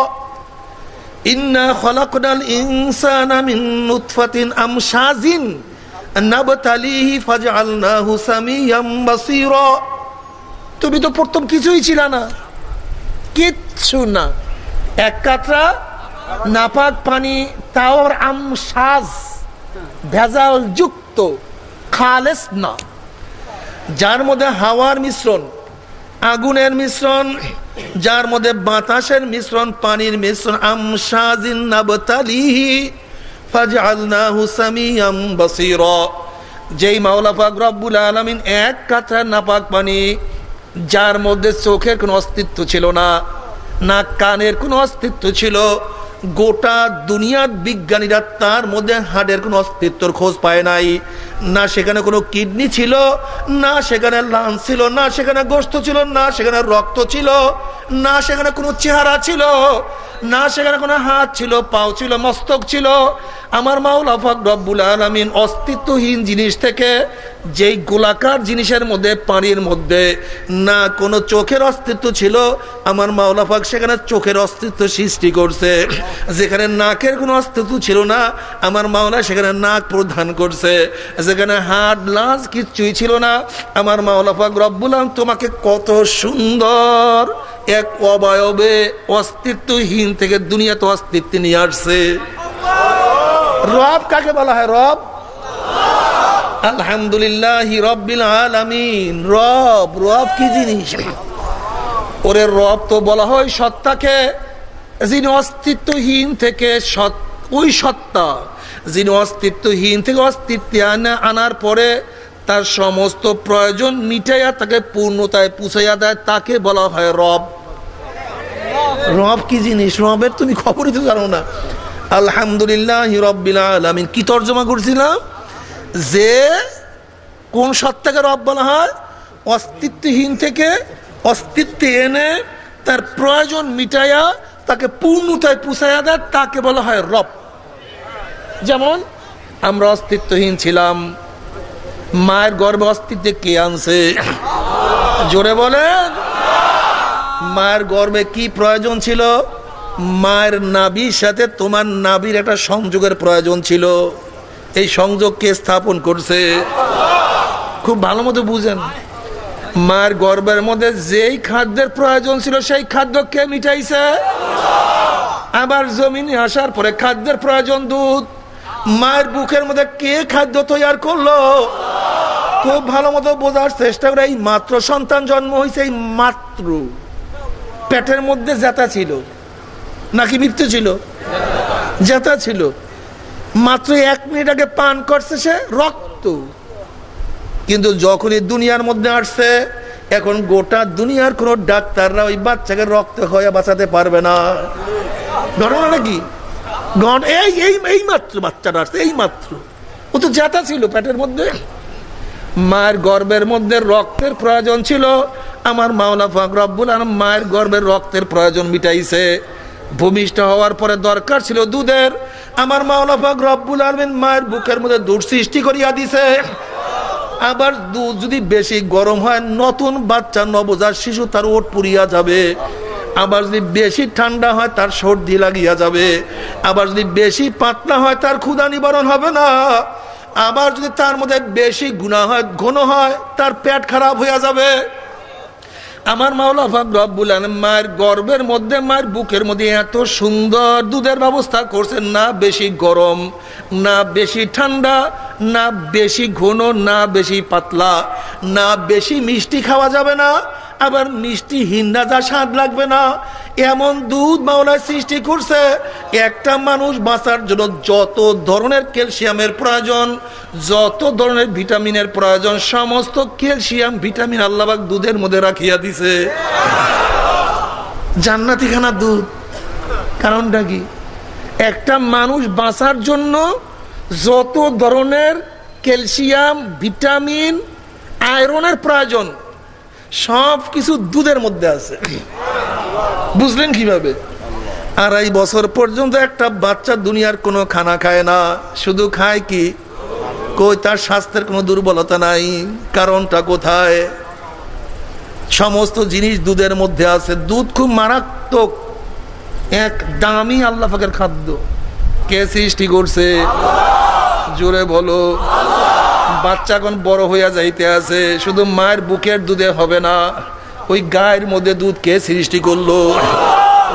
Speaker 1: আমশাজিন তুমি তো প্রথম কিছুই ছিল না। কিচ্ছু না। এক কাতরা নাপাক পানি তাওর আমশাজ ভেজাল যুক্ত, খালেস না। যার মধ্যে হাওয়ার মিশ্রণ, আগুনের মিশ্রণ যার মধ্যে বাতাসের মিশ্রণ, পানির মিশ্রণ নাবতালিহি
Speaker 2: যেই আলামিন এক কাতরা নাপাক পানি, যার মধ্যে চোখের কোনো অস্তিত্ব ছিল না না কানের কোনো অস্তিত্ব ছিল গোটা দুনিয়ার বিজ্ঞানীরা তার মধ্যে হাড়ের কোনো অস্তিত্বর খোঁজ পায় নাই। না সেখানে কোনো কিডনি ছিল, না সেখানে লান ছিল, না সেখানে গোস্ত ছিল, না সেখানে রক্ত ছিল, না সেখানে কোনো চেহারা ছিল। না, সেখানে কোনো হাত ছিল, পাও ছিল, মস্তক ছিল। আমার মাউল আফাক রব্বুল আলমিন অস্তিত্বহীন জিনিস থেকে যেই গোলাকার জিনিসের মধ্যে, পানির মধ্যে, না কোনো চোখের অস্তিত্ব ছিল, আমার মাওলা মাওলাফাক সেখানে চোখের অস্তিত্ব সৃষ্টি করছে। যেখানে নাকের কোনো অস্তিত্ব ছিল না, আমার মাওলা সেখানে নাক প্রধান করছে। যেখানে হাট লাজ কিচ্ছুই ছিল না, আমার মাওলা মাওলাফাক রব্বুল তোমাকে কত সুন্দর এক অবয়বে অস্তিত্বহীন থেকে দুনিয়াতে অস্তিত্ব নিয়ে আসছে। রব কাকে বলা হয় রব? আলহামদুলিল্লাহ রব্বিল আলামিন। রব রব কি জিনিস? ওরে রব তো বলা হয় সত্তাকে। যিনি অস্তিত্বহীন থেকে ওই সত্তা। যিনি অস্তিত্বহীন থেকে অস্তিত্বে আনা আনার পরে তার সমস্ত প্রয়োজন মিটাইয়া তাকে পূর্ণতায় পুষাইয়া দেয়, তাকে বলা হয় রব। রব কি জিনিস? রবের তুমি খবরই তো জানো না। আলহামদুলিল্লাহ রব্বিল কি তর্জমা করছিলাম? যে কোন সত্তাকে রব বলা হয়? অস্তিত্বহীন থেকে অস্তিত্বে এনে তার প্রয়োজন মিটাইয়া তাকে পূর্ণতায় পুষাইয়া দেয়, তাকে বলা হয় রব। যেমন, আমরা অস্তিত্বহীন ছিলাম মায়ের গর্বে অস্তিত্বে কে আনছে? জোরে বলেন। মায়ের গর্বে কি প্রয়োজন ছিল? মায়ের নাবির সাথে তোমার নাবির একটা সংযোগের প্রয়োজন ছিল। এই সংযোগকে স্থাপন করছে? খুব ভালো মতো বুঝেন। মায়ের গর্বের মধ্যে যেই খাদ্যের প্রয়োজন ছিল, সেই খাদ্য কে মিটাইছে? আবার জমিনে আসার পরে খাদ্যের প্রয়োজন দুধ। মায়ের বুকের মধ্যে কে খাদ্য তৈরি করল? খুব ভালো মতো বোঝার চেষ্টা করে, এই মাত্র সন্তান জন্ম হয়েছে এই মাত্র। পেটের মধ্যে জেতা ছিল। নাকি মৃত্যু ছিল? জেতা ছিল। মাত্র এক মিনিট আগে পান করছে সে রক্ত। কিন্তু যখনই দুনিয়ার মধ্যে আসছে, এখন গোটা দুনিয়ার কোন ডাক্তাররা ওই বাচ্চাকে রক্ত হয়ে বাঁচাতে পারবে না। ঘটনা নাকি এই এই এই মাত্র বাচ্চাটা আসছে, এই মাত্র। ও তো জেতা ছিল পেটের মধ্যে। মায়ের গর্বের মধ্যে রক্তের প্রয়োজন ছিল। আমার মাওলা ফাক আলম মায়ের গর্বের রক্তের প্রয়োজন মিটাইছে। ভূমিষ্ঠ হওয়ার পরে দরকার ছিল দুধের। আমার মাওলা ফাক রব্বুল আলমিন মায়ের বুকের মধ্যে দুধ সৃষ্টি করিয়া দিছে। আবার দুধ যদি বেশি গরম হয়, নতুন বাচ্চা নবজাত শিশু তার ওট পুড়িয়া যাবে। আবার যদি বেশি ঠান্ডা হয় তার সর্দি লাগিয়া যাবে। আবার যদি বেশি পাতলা হয় তার ক্ষুদা নিবারণ হবে না। আবার যদি তার মধ্যে বেশি গুণা হয়, ঘন হয়, তার পেট খারাপ হইয়া যাবে। আমার মাওলা রব্বুল মায়ের গর্বের মধ্যে, মায়ের বুকের মধ্যে এত সুন্দর দুধের ব্যবস্থা করছেন, না বেশি গরম, না বেশি ঠান্ডা, না বেশি ঘন, না বেশি পাতলা, না বেশি মিষ্টি খাওয়া যাবে না। আবার মিষ্টি হিন্দা যা স্বাদ লাগবে না। এমন দুধ মাওলায় সৃষ্টি করছে, একটা মানুষ বাঁচার জন্য যত ধরনের ক্যালসিয়ামের প্রয়োজন, যত ধরনের ভিটামিনের প্রয়োজন, সমস্ত ক্যালসিয়াম, ভিটামিন আল্লাহবাক দুধের মধ্যে রাখিয়া দিছে। জান্নাতিখানা দুধ, কারণটা কি? একটা মানুষ বাঁচার জন্য যত ধরনের ক্যালসিয়াম, ভিটামিন, আয়রনের প্রয়োজন সব কিছু দুধের মধ্যে আছে। বুঝলেন কীভাবে? আড়াই বছর পর্যন্ত একটা বাচ্চা দুনিয়ার কোনো খানা খায় না। শুধু খায় কি? কই, তার স্বাস্থ্যের কোনো দুর্বলতা নাই। কারণটা কোথায়? সমস্ত জিনিস দুধের মধ্যে আছে। দুধ খুব মারাত্মক। এক দামি আল্লাহ ফাঁকের খাদ্য। কে সৃষ্টি করছে? জোরে বলো। বাচ্চা এখন বড় হইয়া যাইতে আছে, শুধু মায়ের বুকের দুধে হবে না, ওই গায়ের মধ্যে দুধ কে সৃষ্টি করল?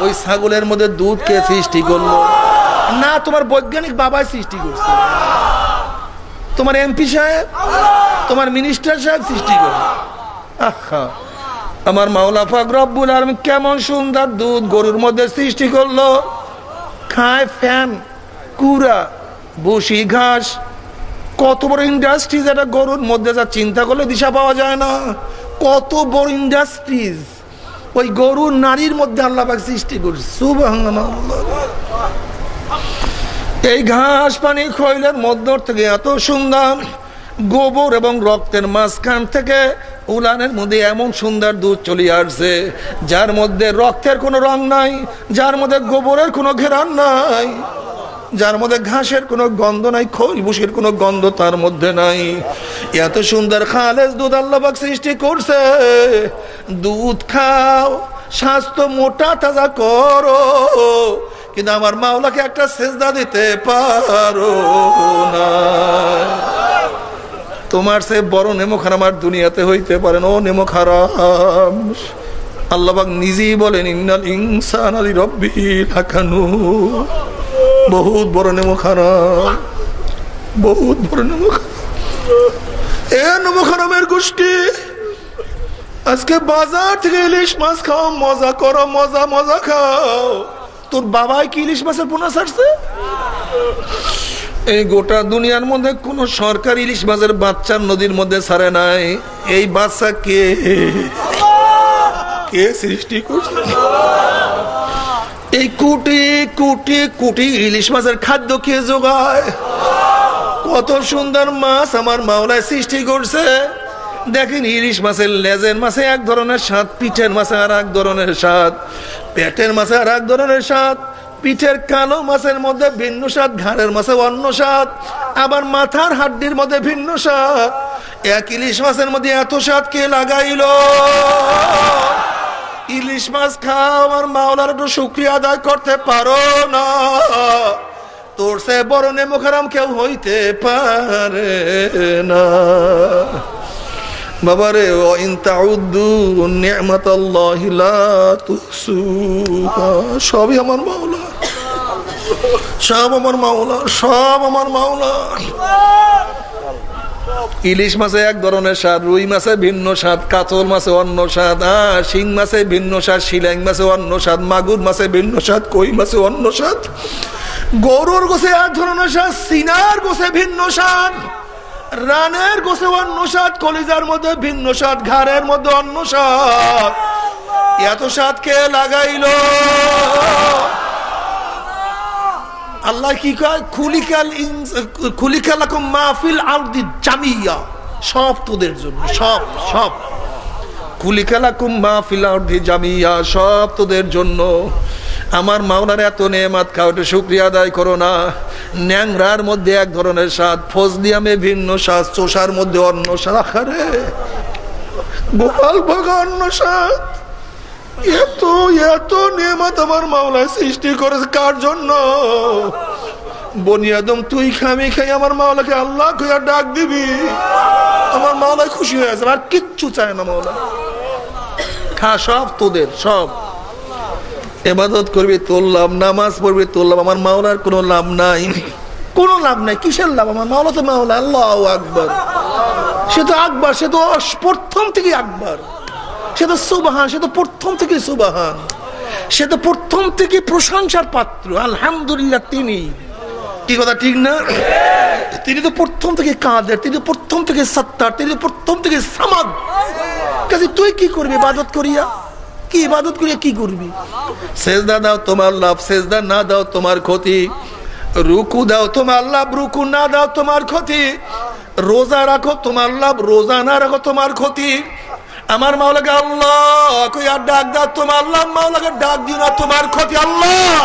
Speaker 2: ওই ছাগলের মধ্যে দুধ কে সৃষ্টি করল? না, তোমার বৈজ্ঞানিক বাবাই সৃষ্টি করছে। তোমার এমপি সাহেব, তোমার মিনিস্টার সাহেব সৃষ্টি করল। আহা, আমার মাওলা ফাক রব্বুল আলম কেমন সুন্দর দুধ গরুর মধ্যে সৃষ্টি করল। খায় ফ্যান, কুড়া বসি ঘাস কত বড় ইন্ডাস্ট্রিজ একটা গরুর মধ্যে যা চিন্তা করলে দিশা পাওয়া যায় না। কত বড় ইন্ডাস্ট্রিজ ওই গরুর নারীর মধ্যে আল্লাহ সৃষ্টি করছে। এই ঘাস পানি খৈলের মধ্য থেকে এত সুন্দর। গোবর এবং রক্তের মাঝখান থেকে উলানের মধ্যে এমন সুন্দর দুধ চলে আসছে, যার মধ্যে রক্তের কোনো রং নাই, যার মধ্যে গোবরের কোনো ঘেরান নাই। যার মধ্যে ঘাসের কোনো গন্ধ নাই খোল বুসের কোনো গন্ধ তার মধ্যে নাই। এত সুন্দর খালেজ দুধ আল্লাহবাক সৃষ্টি করছে। দুধ খাও, স্বাস্থ্য মোটা তাজা করো, কিন্তু আমার মাওলাকে একটা সেজদা দিতে পারো না। তোমার সে বড় নেমো খারাম আর দুনিয়াতে হইতে পারেন ও নেমো খারাম আল্লাহবাক নিজেই বলেন, ইন্নাল ইনসান আলী রব্বি লাকানু বহুত বড় নেমো খারাম বহুত বড় নেমো এ নেমো খারামের গোষ্ঠী, আজকে বাজার থেকে ইলিশ মাছ খাও, মজা করো, মজা মজা খাও। তোর বাবাই কি ইলিশ মাছের পোনা ছাড়ছে? এই গোটা দুনিয়ার মধ্যে কোন সরকার ইলিশ মাছের বাচ্চার নদীর মধ্যে ছাড়ে নাই। এই বাচ্চা কে? কে সৃষ্টি করছে? এই কুটি কুটি কুটি ইলিশ মাছের খাদ্য খেয়ে যোগায় কত সুন্দর মাছ আমার মাওলায় সৃষ্টি করছে। দেখেন ইলিশ মাছের লেজের মাছে এক ধরনের স্বাদ, পিঠের মাছে আর এক ধরনের স্বাদ। পেটের মাছে আর এক ধরনের স্বাদ, পিঠের কালো মাছের মধ্যে ভিন্ন স্বাদ, ঘাড়ের মাছে অন্য স্বাদ, আবার মাথার হাড্ডির মধ্যে ভিন্ন স্বাদ। এক ইলিশ মাছের মধ্যে এত স্বাদ কে লাগাইল? ইলিশ মাছ খাও, আমার মাওলার একটু শুক্রিয়া আদায় করতে পারো না। তোর সে বড় নেমুখারাম কেউ হইতে পারে না। বাবারে সবই আমার মাওলা। সব আমার মাওলা, সব আমার মাওলা। ইলিশ মাছে এক ধরনের স্বাদ, রুই মাছে ভিন্ন স্বাদ, কাতল মাছে অন্য স্বাদ, আহ, শিং মাছে ভিন্ন স্বাদ, শিলাং মাছে অন্য স্বাদ, মাগুর মাছে ভিন্ন স্বাদ, কই মাছে অন্য স্বাদ? গরুর গোছে এক ধরনের স্বাদ, সিনার গোছে ভিন্ন স্বাদ, রানের গোছে অন্য স্বাদ, কলিজার মধ্যে ভিন্ন স্বাদ, ঘাড়ের মধ্যে অন্য স্বাদ। এত স্বাদ কে লাগাইল? আল্লাহ কি কয়? মাহফিল জামিয়া। সব তোদের জন্য, সব সব। মাহফিল সব তোদের জন্য। আমার মাওনার এত নেমাত খাওয়াটা শুক্রিয়া আদায় করো না। ন্যাংরার মধ্যে এক ধরনের স্বাদ, ফজলিয়ামে ভিন্ন স্বাদ, চোষার মধ্যে অন্য স্বাদ। গোপাল ভোগ অন্য স্বাদ। এত এত নেমাত আমার মাওলায় সৃষ্টি করেছে, কার জন্য? বনিয়াদম তুই খামি খাই, আমার মাওলাকে আল্লাহ খুঁজা ডাক দিবি। আমার মাওলায় খুশি হয়ে আছে আর কিচ্ছু চায় না মাওলা। খা, সব তোদের, সব। এবাদত করবি, তোর লাভ, নামাজ পড়বি, তোর লাভ। আমার মাওলার কোনো লাভ নাই। কোনো লাভ নাই, কিসের লাভ? আমার মাওলা তো মাওলা, আল্লাহ আকবর। সে তো আকবর, সে তো প্রথম থেকে আকবর। সে তো সুবাহান, সে তো প্রথম থেকে সুবাহান। সে তো প্রথম থেকে প্রশংসার পাত্র, আলহামদুলিল্লাহ তিনি। কি কথা, ঠিক না? তিনি তো প্রথম থেকে কাদের, তিনি প্রথম থেকে সত্তার, তিনি প্রথম থেকে সামাদ। কাজে তুই কি করবি, ইবাদত করিয়া? কি ইবাদত করিয়া, কি করবি? সেজদা দাও তোমার লাভ, সেজদা না দাও তোমার ক্ষতি। রুকু দাও তোমার লাভ, রুকু না দাও তোমার ক্ষতি। রোজা রাখো তোমার লাভ, রোজা না রাখো তোমার ক্ষতি। আমার মাওলাকে আল্লাহ ডাক দা তোমার আল্লাহ মাওলাকে ডাক দিও না, তোমার ক্ষতি আল্লাহ।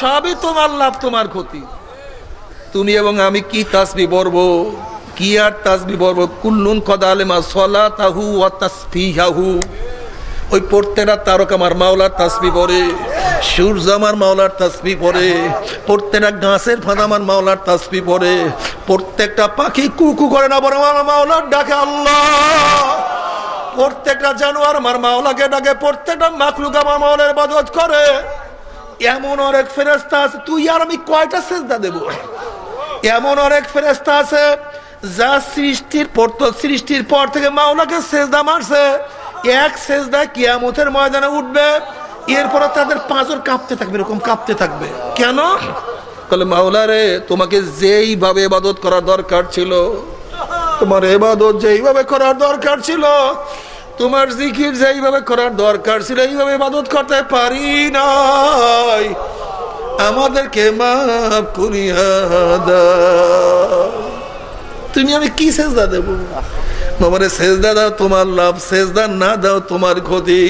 Speaker 2: সবই তোমার লাভ, তোমার ক্ষতি। তুমি এবং আমি কি তাসবি বলব কি আর তাসবি বলব কুল্লুন কদালেমা সলা তাহু ও তাসফিহাহু। ওই প্রত্যেকটা তারক আমার মাওলার তাসবি পরে সূর্য আমার মাওলার তাসবি পরে প্রত্যেকটা গাছের ফাঁদা আমার মাওলার তাসবি পরে প্রত্যেকটা পাখি কুকু করে না বড় আমার মাওলার ডাকে আল্লাহ। প্রত্যেকটা জানোয়ার আমার মাওলাকে ডাকে, প্রত্যেকটা মাকলুক আমার মাওলার বাদত করে। এমন অনেক ফেরেস্তা আছে, তুই আর আমি কয়টা সেজদা দেব? এমন অনেক ফেরেস্তা আছে, যা সৃষ্টির পর তো সৃষ্টির পর থেকে মাওলাকে সেজদা মারছে। এক সেজদা কিয়ামতের ময়দানে উঠবে এরপরে তাদের পাঁচর কাঁপতে থাকবে, এরকম কাঁপতে থাকবে। কেন? তাহলে মাওলারে, তোমাকে যেইভাবে এবাদত করার দরকার ছিল, তোমার এবাদত যেইভাবে করার দরকার ছিল, তোমার জিকির যেইভাবে করার দরকার ছিল, এইভাবে ইবাদত করতে পারি নাই। আমাদেরকে মাফ করিয়া তুমি আমি কি সেজদা দেব? বাবারে সেজদা দাও তোমার লাভ, সেজদা না দাও তোমার ক্ষতি।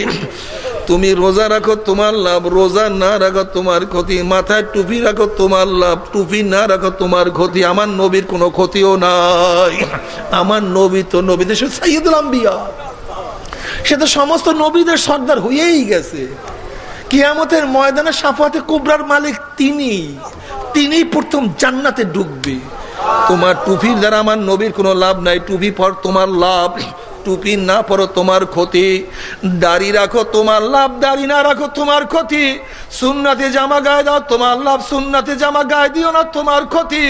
Speaker 2: তুমি রোজা রাখো তোমার লাভ, রোজা না রাখো তোমার ক্ষতি। মাথায় টুপি রাখো তোমার লাভ, টুপি না রাখো তোমার ক্ষতি। আমার নবীর কোনো ক্ষতিও নাই। আমার নবী তো নবীদের সাইয়দুল আম্বিয়া। সে তো সমস্ত নবীদের সর্দার হয়েই গেছে। কিয়ামতের ময়দানে সাফাতে কুবরার মালিক তিনি তিনি প্রথম জান্নাতে ঢুকবে। তোমার টুপির দ্বারা আমার নবীর কোনো লাভ নাই টুপি পর তোমার লাভ। টুপি না পরো তোমার ক্ষতি। দাড়ি রাখো, তোমার লাভ দাড়ি না রাখো, তোমার ক্ষতি। সুন্নাতে জামা গায়ে দাও, তোমার লাভ সুন্নাতে জামা গায়ে দিও না, তোমার ক্ষতি।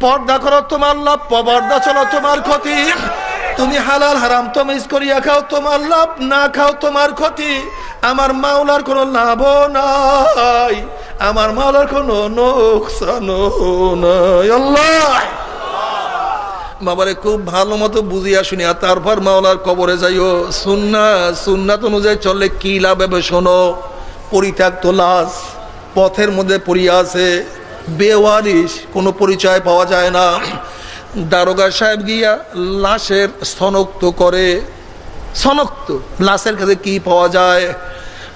Speaker 2: পর্দা করো, তোমার লাভ পর্দা চলো, তোমার ক্ষতি। তুমি হালাল, হারাম, তমিজ করিয়া খাও, তোমার লাভ না খাও, তোমার ক্ষতি। আমার মাওলার কোনো লাভ নাই। আমার মাওলার কোনো নোকসান নাই। আল্লাহ! বাবারে খুব ভালো মতো বুঝিয়া শুনিয়া তারপর মাওলার কবরে যাইও। সুন্না, সুন্নাত অনুযায়ী চললে কি লাভ হবে শোনো? পরিত্যক্ত লাশ পথের মধ্যে পড়িয়া আছে। বেওয়ারিস কোনো পরিচয় পাওয়া যায় না। দারোগা সাহেব গিয়া লাশের সনক্ত করে। সনক্ত লাশের কাছে কি পাওয়া যায়?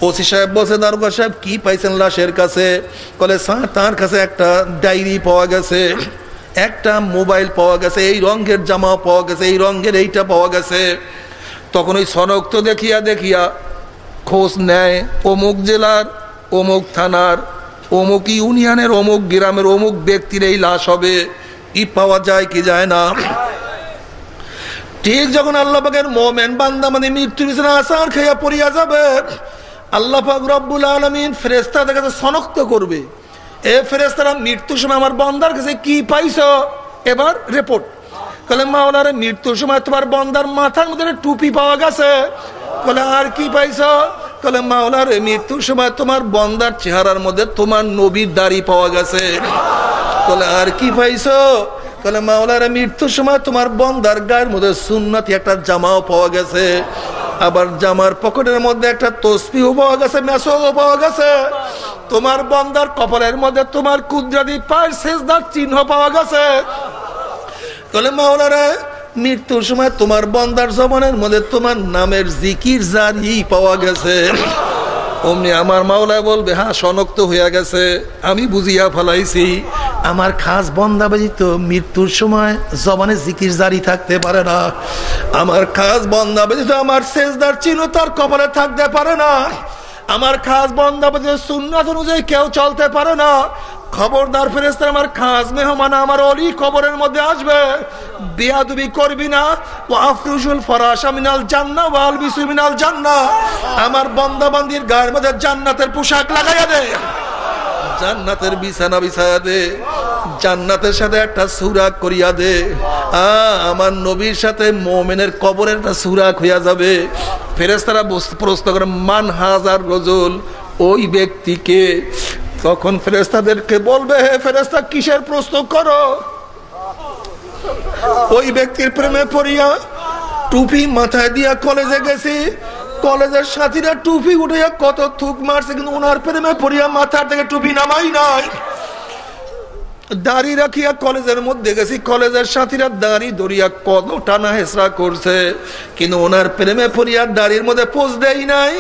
Speaker 2: ওসি সাহেব বলছে, দারোগা সাহেব, কি পাইছেন লাশের কাছে? বলে তার কাছে একটা ডায়েরি পাওয়া গেছে। একটা মোবাইল পাওয়া গেছে, এই রঙের জামা পাওয়া গেছে, এই রঙের এইটা পাওয়া গেছে। তখন ওই সনক্ত দেখিয়া দেখিয়া খোঁজ নেয়, অমুক জেলার, অমুক থানার, অমুক ইউনিয়নের, অমুক গ্রামের, অমুক ব্যক্তির এই লাশ হবে, ই পাওয়া যায় কি যায় না। ঠিক যখন আল্লাহ পাকের মোমেন বান্দা মানে মৃত্যু বিছানা আসার খেয়া পড়িয়া যাবে, আল্লাহ পাক রব্বুল আলমিন ফেরেস্তাদের কাছে শনাক্ত করবে। এ ফেরেস্তারা মৃত্যুর সময় আমার বন্দার কাছে কি পাইছ? এবার রিপোর্ট কলে মৃত্যুর সময় তোমার বন্দার মাথার মধ্যে টুপি পাওয়া গেছে। আর কি পাইছ? কলে মাওলারে, মৃত্যুর সময় তোমার বন্দার চেহারার মধ্যে তোমার নবীর দাড়ি পাওয়া গেছে। আর কি পাইছো? কলে মাওলারে, মৃত্যুর সময় তোমার বন্দার গায়ের মধ্যে সুন্নতি একটা জামাও পাওয়া গেছে। আবার জামার পকেটের মধ্যে একটা তসপিও পাওয়া গেছে, মেসও পাওয়া গেছে। তোমার বন্দার কপালের মধ্যে তোমার কুদরাতি পায়ের শেষদার চিহ্ন পাওয়া গেছে। তাহলে মাওলারে, মৃত্যুর সময় তোমার বন্দার জমানের মধ্যে তোমার নামের জিকির জারি পাওয়া গেছে। অমনি আমার মাওলা বলবে হ্যাঁ শনক্ত হইয়া গেছে। আমি বুঝিয়া ফেলাইছি, আমার খাস বন্দাবাজি তো মৃত্যুর সময় জবানে জিকির জারি থাকতে পারে না। আমার খাস বন্দাবাজি তো আমার শেষদার চিহ্ন তার কপালে থাকতে পারে না। আমার খাস বন্দাবাজি সুন্নাত অনুযায়ী কেউ চলতে পারে না। খবরদার ফেরেস্তার আমার খাস মেহমান, আমার অলি খবরের মধ্যে আসবে। বিয়াদুবি করবি না। ও আফরুজুল ফরাসা মিনাল জান্না ওয়াল বিসু মিনাল জান্না আমার বন্দাবান্দির গায়ের মধ্যে জান্নাতের পোশাক লাগাইয়া দে। জান্নাতের বিছানা বিছায়া দে। জান্নাতের সাথে একটা সুরাগ করিয়া দে। আমার নবীর সাথে মোমেনের কবরের একটা সুরাক হইয়া যাবে। ফেরেস্তারা প্রশ্ন করে, মান হাজার রজল? ওই ব্যক্তিকে। তখন ফেরেস্তাদেরকে বলবে, হে ফেরেস্তা কিসের প্রশ্ন করো? ওই ব্যক্তির প্রেমে পড়িয়া টুপি মাথায় দিয়া কলেজে গেছি। কলেজের সাথীরা টুপি উঠে কত থুক মারছে, কিন্তু ওনার প্রেমে পড়িয়া মাথার থেকে টুপি নামাই নাই। দাড়ি রাখিয়া কলেজের মধ্যে গেছি, কলেজের সাথীরা দাড়ি ধরিয়া কত টানা হেসরা করছে। কিন্তু ওনার প্রেমে পড়িয়া দাড়ির মধ্যে পোজ দেয় নাই।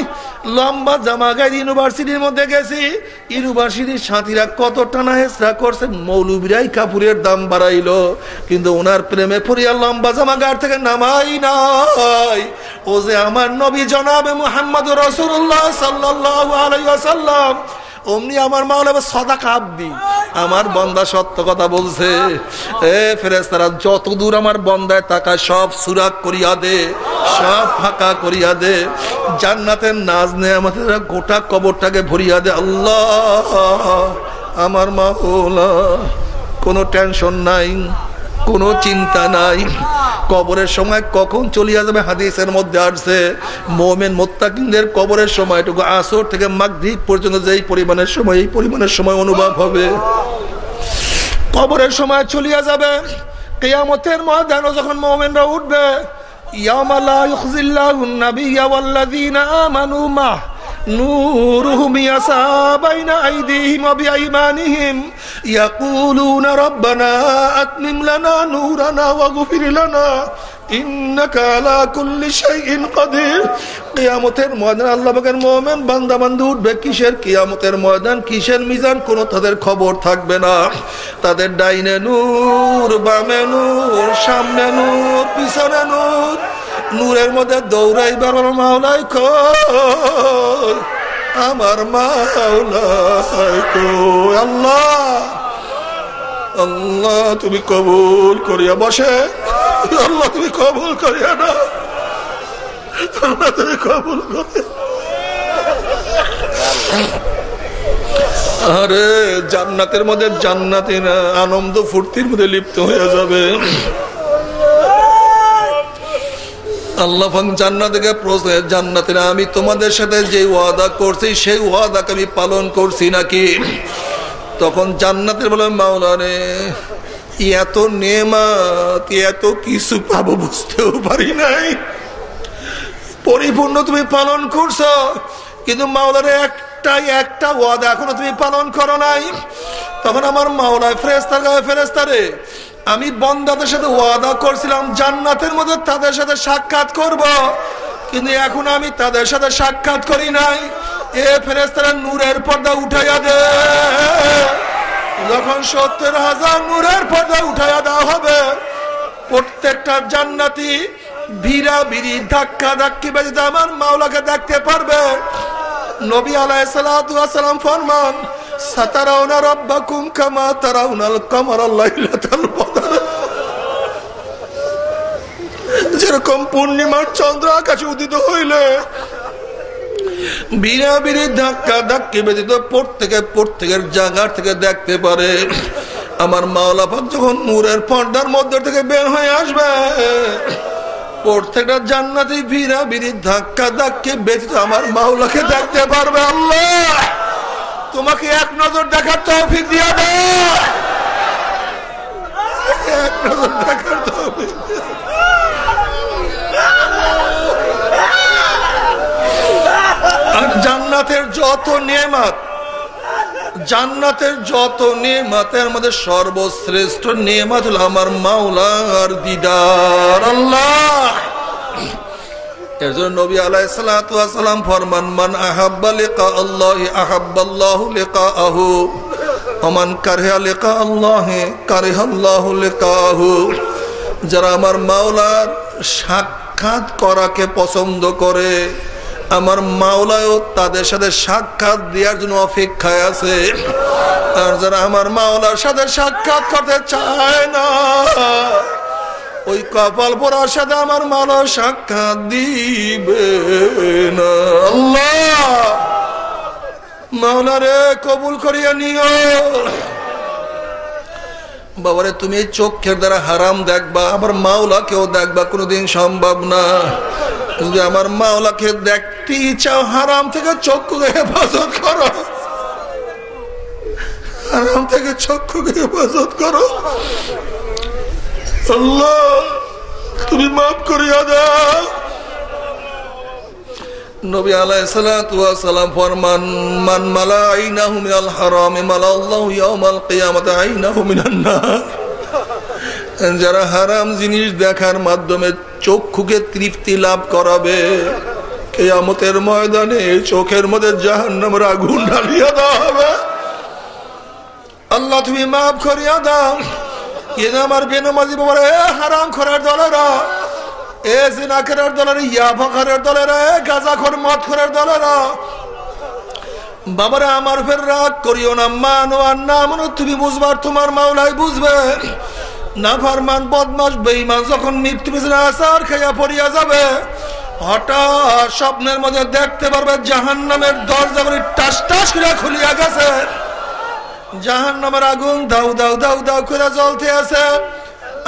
Speaker 2: লম্বা জামা গায়ে ইউনিভার্সিটির মধ্যে গেছি, ইউনিভার্সিটির সাথীরা কত টানা হেসরা করছে, মৌলুবিরাই কাপুরের দাম বাড়াইলো। কিন্তু ওনার প্রেমে পড়িয়া লম্বা জামা গায়ের থেকে নামাই নাই। ও যে আমার নবী জনাবে মোহাম্মদ রসুল্লাহ সাল্লাহ আলাইসাল্লাম অমনি আমার মাওলা সদা কাব্দি আমার বন্দা সত্য কথা বলছে। এ ফেরেস্তারা যত দূর আমার বন্দায় তাকা সব সুরাগ করিয়া দে, সব ফাঁকা করিয়া দে। জান্নাতের নাজ নে আমাদের গোটা কবরটাকে ভরিয়া দে। আল্লাহ, আমার মাওলা কোনো টেনশন নাই। কোনো চিন্তা নাই। কবরের সময় কখন চলিয়া যাবে? হাদিসের মধ্যে আসছে, মোমেন মোত্তাকিনদের কবরের সময়টুকু আসর থেকে মাগদ্বীপ পর্যন্ত যেই পরিমাণের সময়, এই পরিমাণের সময় অনুভব হবে। কবরের সময় চলিয়া যাবে, কেয়ামতের ময়দান যখন মোমেনরা উঠবে ইয়ামালা ইউখজিল্লাহুন নাবিয়্যা ওয়াল্লাযীনা আমানু মাহ। نورهم يسعى بين أيديهم وبأيمانهم يقولون ربنا أتمم لنا نورنا واغفر لنا কিসের কিয়ামতের ময়দান কিসের মিজান কোন তাদের খবর থাকবে না তাদের ডাইনে নূর বামে নূর সামনে নূর পিছনে নূর নূরের মধ্যে দৌড়াইবার মাওলাই ক আমার মাওলাই আল্লাহ আল্লাহ, তুমি কবুল করিয়া বসে। আল্লাহ, তুমি কবুল করিয়া না তুমি কবুল আরে, জান্নাতের মধ্যে জান্নাতি না আনন্দ ফুর্তির মধ্যে লিপ্ত হয়ে যাবে। আল্লাহ জান্নাতকে জান্নাতিরা আমি তোমাদের সাথে যে ওয়াদা করছি, সেই ওয়াদাকে আমি পালন করছি নাকি? তখন জান্নাতের বলে, মাওলারে, এত নেমাত, এত কিছু পাবো বুঝতেও পারি নাই। পরিপূর্ণ তুমি পালন করছ, কিন্তু মাওলারে, একটাই একটা ওয়াদা এখনও তুমি পালন করো নাই। তখন আমার মাওলায় ফেরেস্তার গায়ে ফেরেস্তারে আমি বন্দাদের সাথে ওয়াদা করছিলাম, জান্নাতের মধ্যে তাদের সাথে সাক্ষাৎ করব। কিন্তু এখন আমি তাদের সাথে সাক্ষাৎ করি নাই। এ ফেরেস্তারা নূরের পর্দা উঠাইয়া দে। যখন সত্তর হাজার নূরের পর্দা উঠাইয়া দেওয়া হবে, প্রত্যেকটা জান্নাতি ভিড়া ভিড়ি, ধাক্কা ধাক্কি বেজে আমার মাওলাকে দেখতে পারবে। নবী আলাহ সালাম ফরমান যেরকম পূর্ণিমার চন্দ্র আকাশে উদিত হইলে বিড়াবিড়ি ধাক্কা ধাক্কি ব্যতীত প্রত্যেকে প্রত্যেকের জায়গা থেকে দেখতে পারে। আমার মাওলা পাক যখন নূরের পর্দার মধ্যে থেকে বের হয়ে আসবে, প্রত্যেকটা জান্নাতি ভিড়া বিড়ি ধাক্কা ধাক্কি ব্যতীত আমার মাওলাকে দেখতে পারবে আল্লাহ। তোমাকে এক নজর দেখার তৌফিক দিয়া দেখার আর জান্নাতের যত নিয়মাত, জান্নাতের যত নিয়মাতের মধ্যে সর্বশ্রেষ্ঠ নিয়মাত হল আমার মাওলার দিদার আল্লাহ। এর জন্য নবী আলাইসালাম ফরমান, মান আহাব্বা লেকা আল্লাহ আহাব্বাল্লাহু লেকা আহু অমান কারেহা লেকা আল্লাহ কারেহা আল্লাহ লেকা আহু যারা আমার মাওলার সাক্ষাৎ করাকে পছন্দ করে, আমার মাওলায়ও তাদের সাথে সাক্ষাৎ দেওয়ার জন্য অপেক্ষায় আছে। আর যারা আমার মাওলার সাথে সাক্ষাৎ করতে চায় না ওই কপাল পড়ার সাথে আমার মাওলা সাক্ষাৎ দিবে মাওলারে কবুল করিয়া নিও। বাবারে, তুমি এই চোখের দ্বারা হারাম দেখবা, আমার মাওলা কেউ দেখবা, কোনোদিন সম্ভব না। যদি আমার মাওলাকে দেখতে চাও, হারাম থেকে চক্ষুকে হেফাজত করো। হারাম থেকে চক্ষুকে হেফাজত করো। আল্লাহ, তুমি মাফ করিয়া দাও। নবী ফরমান, মান মালা মালা যারা হারাম জিনিস দেখার মাধ্যমে চক্ষুকে তৃপ্তি লাভ করাবে, কেয়ামতের ময়দানে চোখের মধ্যে জাহান্নামের আগুন ঢালিয়া দেওয়া হবে। আল্লাহ, তুমি মাফ করিয়া দাও। কিন্তু আমার বেনমাজি বাবার এ হারাম খরার দলেরা, এ জিনা খরার দলের ইয়াফা খরের দলেরা গাজা খর মদ খরের দলেরা। বাবারা আমার ফের রাগ করিও না, মানো আর না মানো তুমি বুঝবার তোমার মাওলাই বুঝবে। নাফারমান বদমাস বেইমান যখন মৃত্যু পিছনে আসার খাইয়া পড়িয়া যাবে। হঠাৎ স্বপ্নের মধ্যে দেখতে পারবে জাহান নামের দরজাগুলি টাস টাস করে খুলিয়া গেছে। জাহান নামের আগুন, দাউ দাউ দাউ দাউ করে জলতে আছে।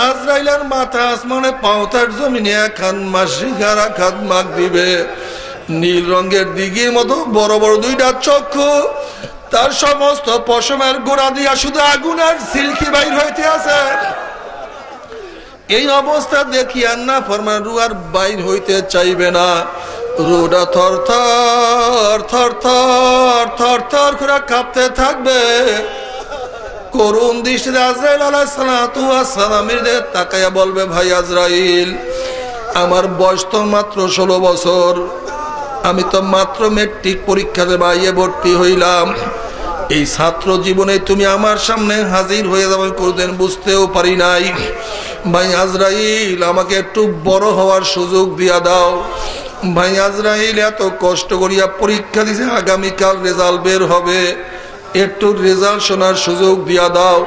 Speaker 2: আজরাইলের মাথা আসমানে পাওতার জমিনে খান মাসি খারা খাত মাগ দিবে। নীল রঙের দিঘির মতো বড় বড় দুইটা চক্ষু। তার সমস্ত পশমের গোড়া দিয়া শুধু আগুন আর সিল্কি বাইর হইতে আছে। এই অবস্থা দেখি আন্না না ফরমান রুয়ার বাইর হইতে চাইবে না। রুটা থর থর থর থর থর থর করে কাঁপতে থাকবে। করুন দৃষ্টিতে আজরাইল আলাহ সালামের তাকাইয়া বলবে, ভাই আজরাইল, আমার বয়স তো মাত্র ষোলো বছর। আমি তো মাত্র মেট্রিক পরীক্ষাতে বাইয়ে ভর্তি হইলাম। এই ছাত্র জীবনে তুমি আমার সামনে হাজির হয়ে যাবে কোনদিন বুঝতেও পারি নাই। ভাই আজরাইল, আমাকে একটু বড় হওয়ার সুযোগ দিয়া দাও। ভাই আজরাইল, এত কষ্ট করিয়া পরীক্ষা দিছে, আগামীকাল রেজাল্ট বের হবে। একটু রেজাল্ট শোনার সুযোগ দিয়া দাও।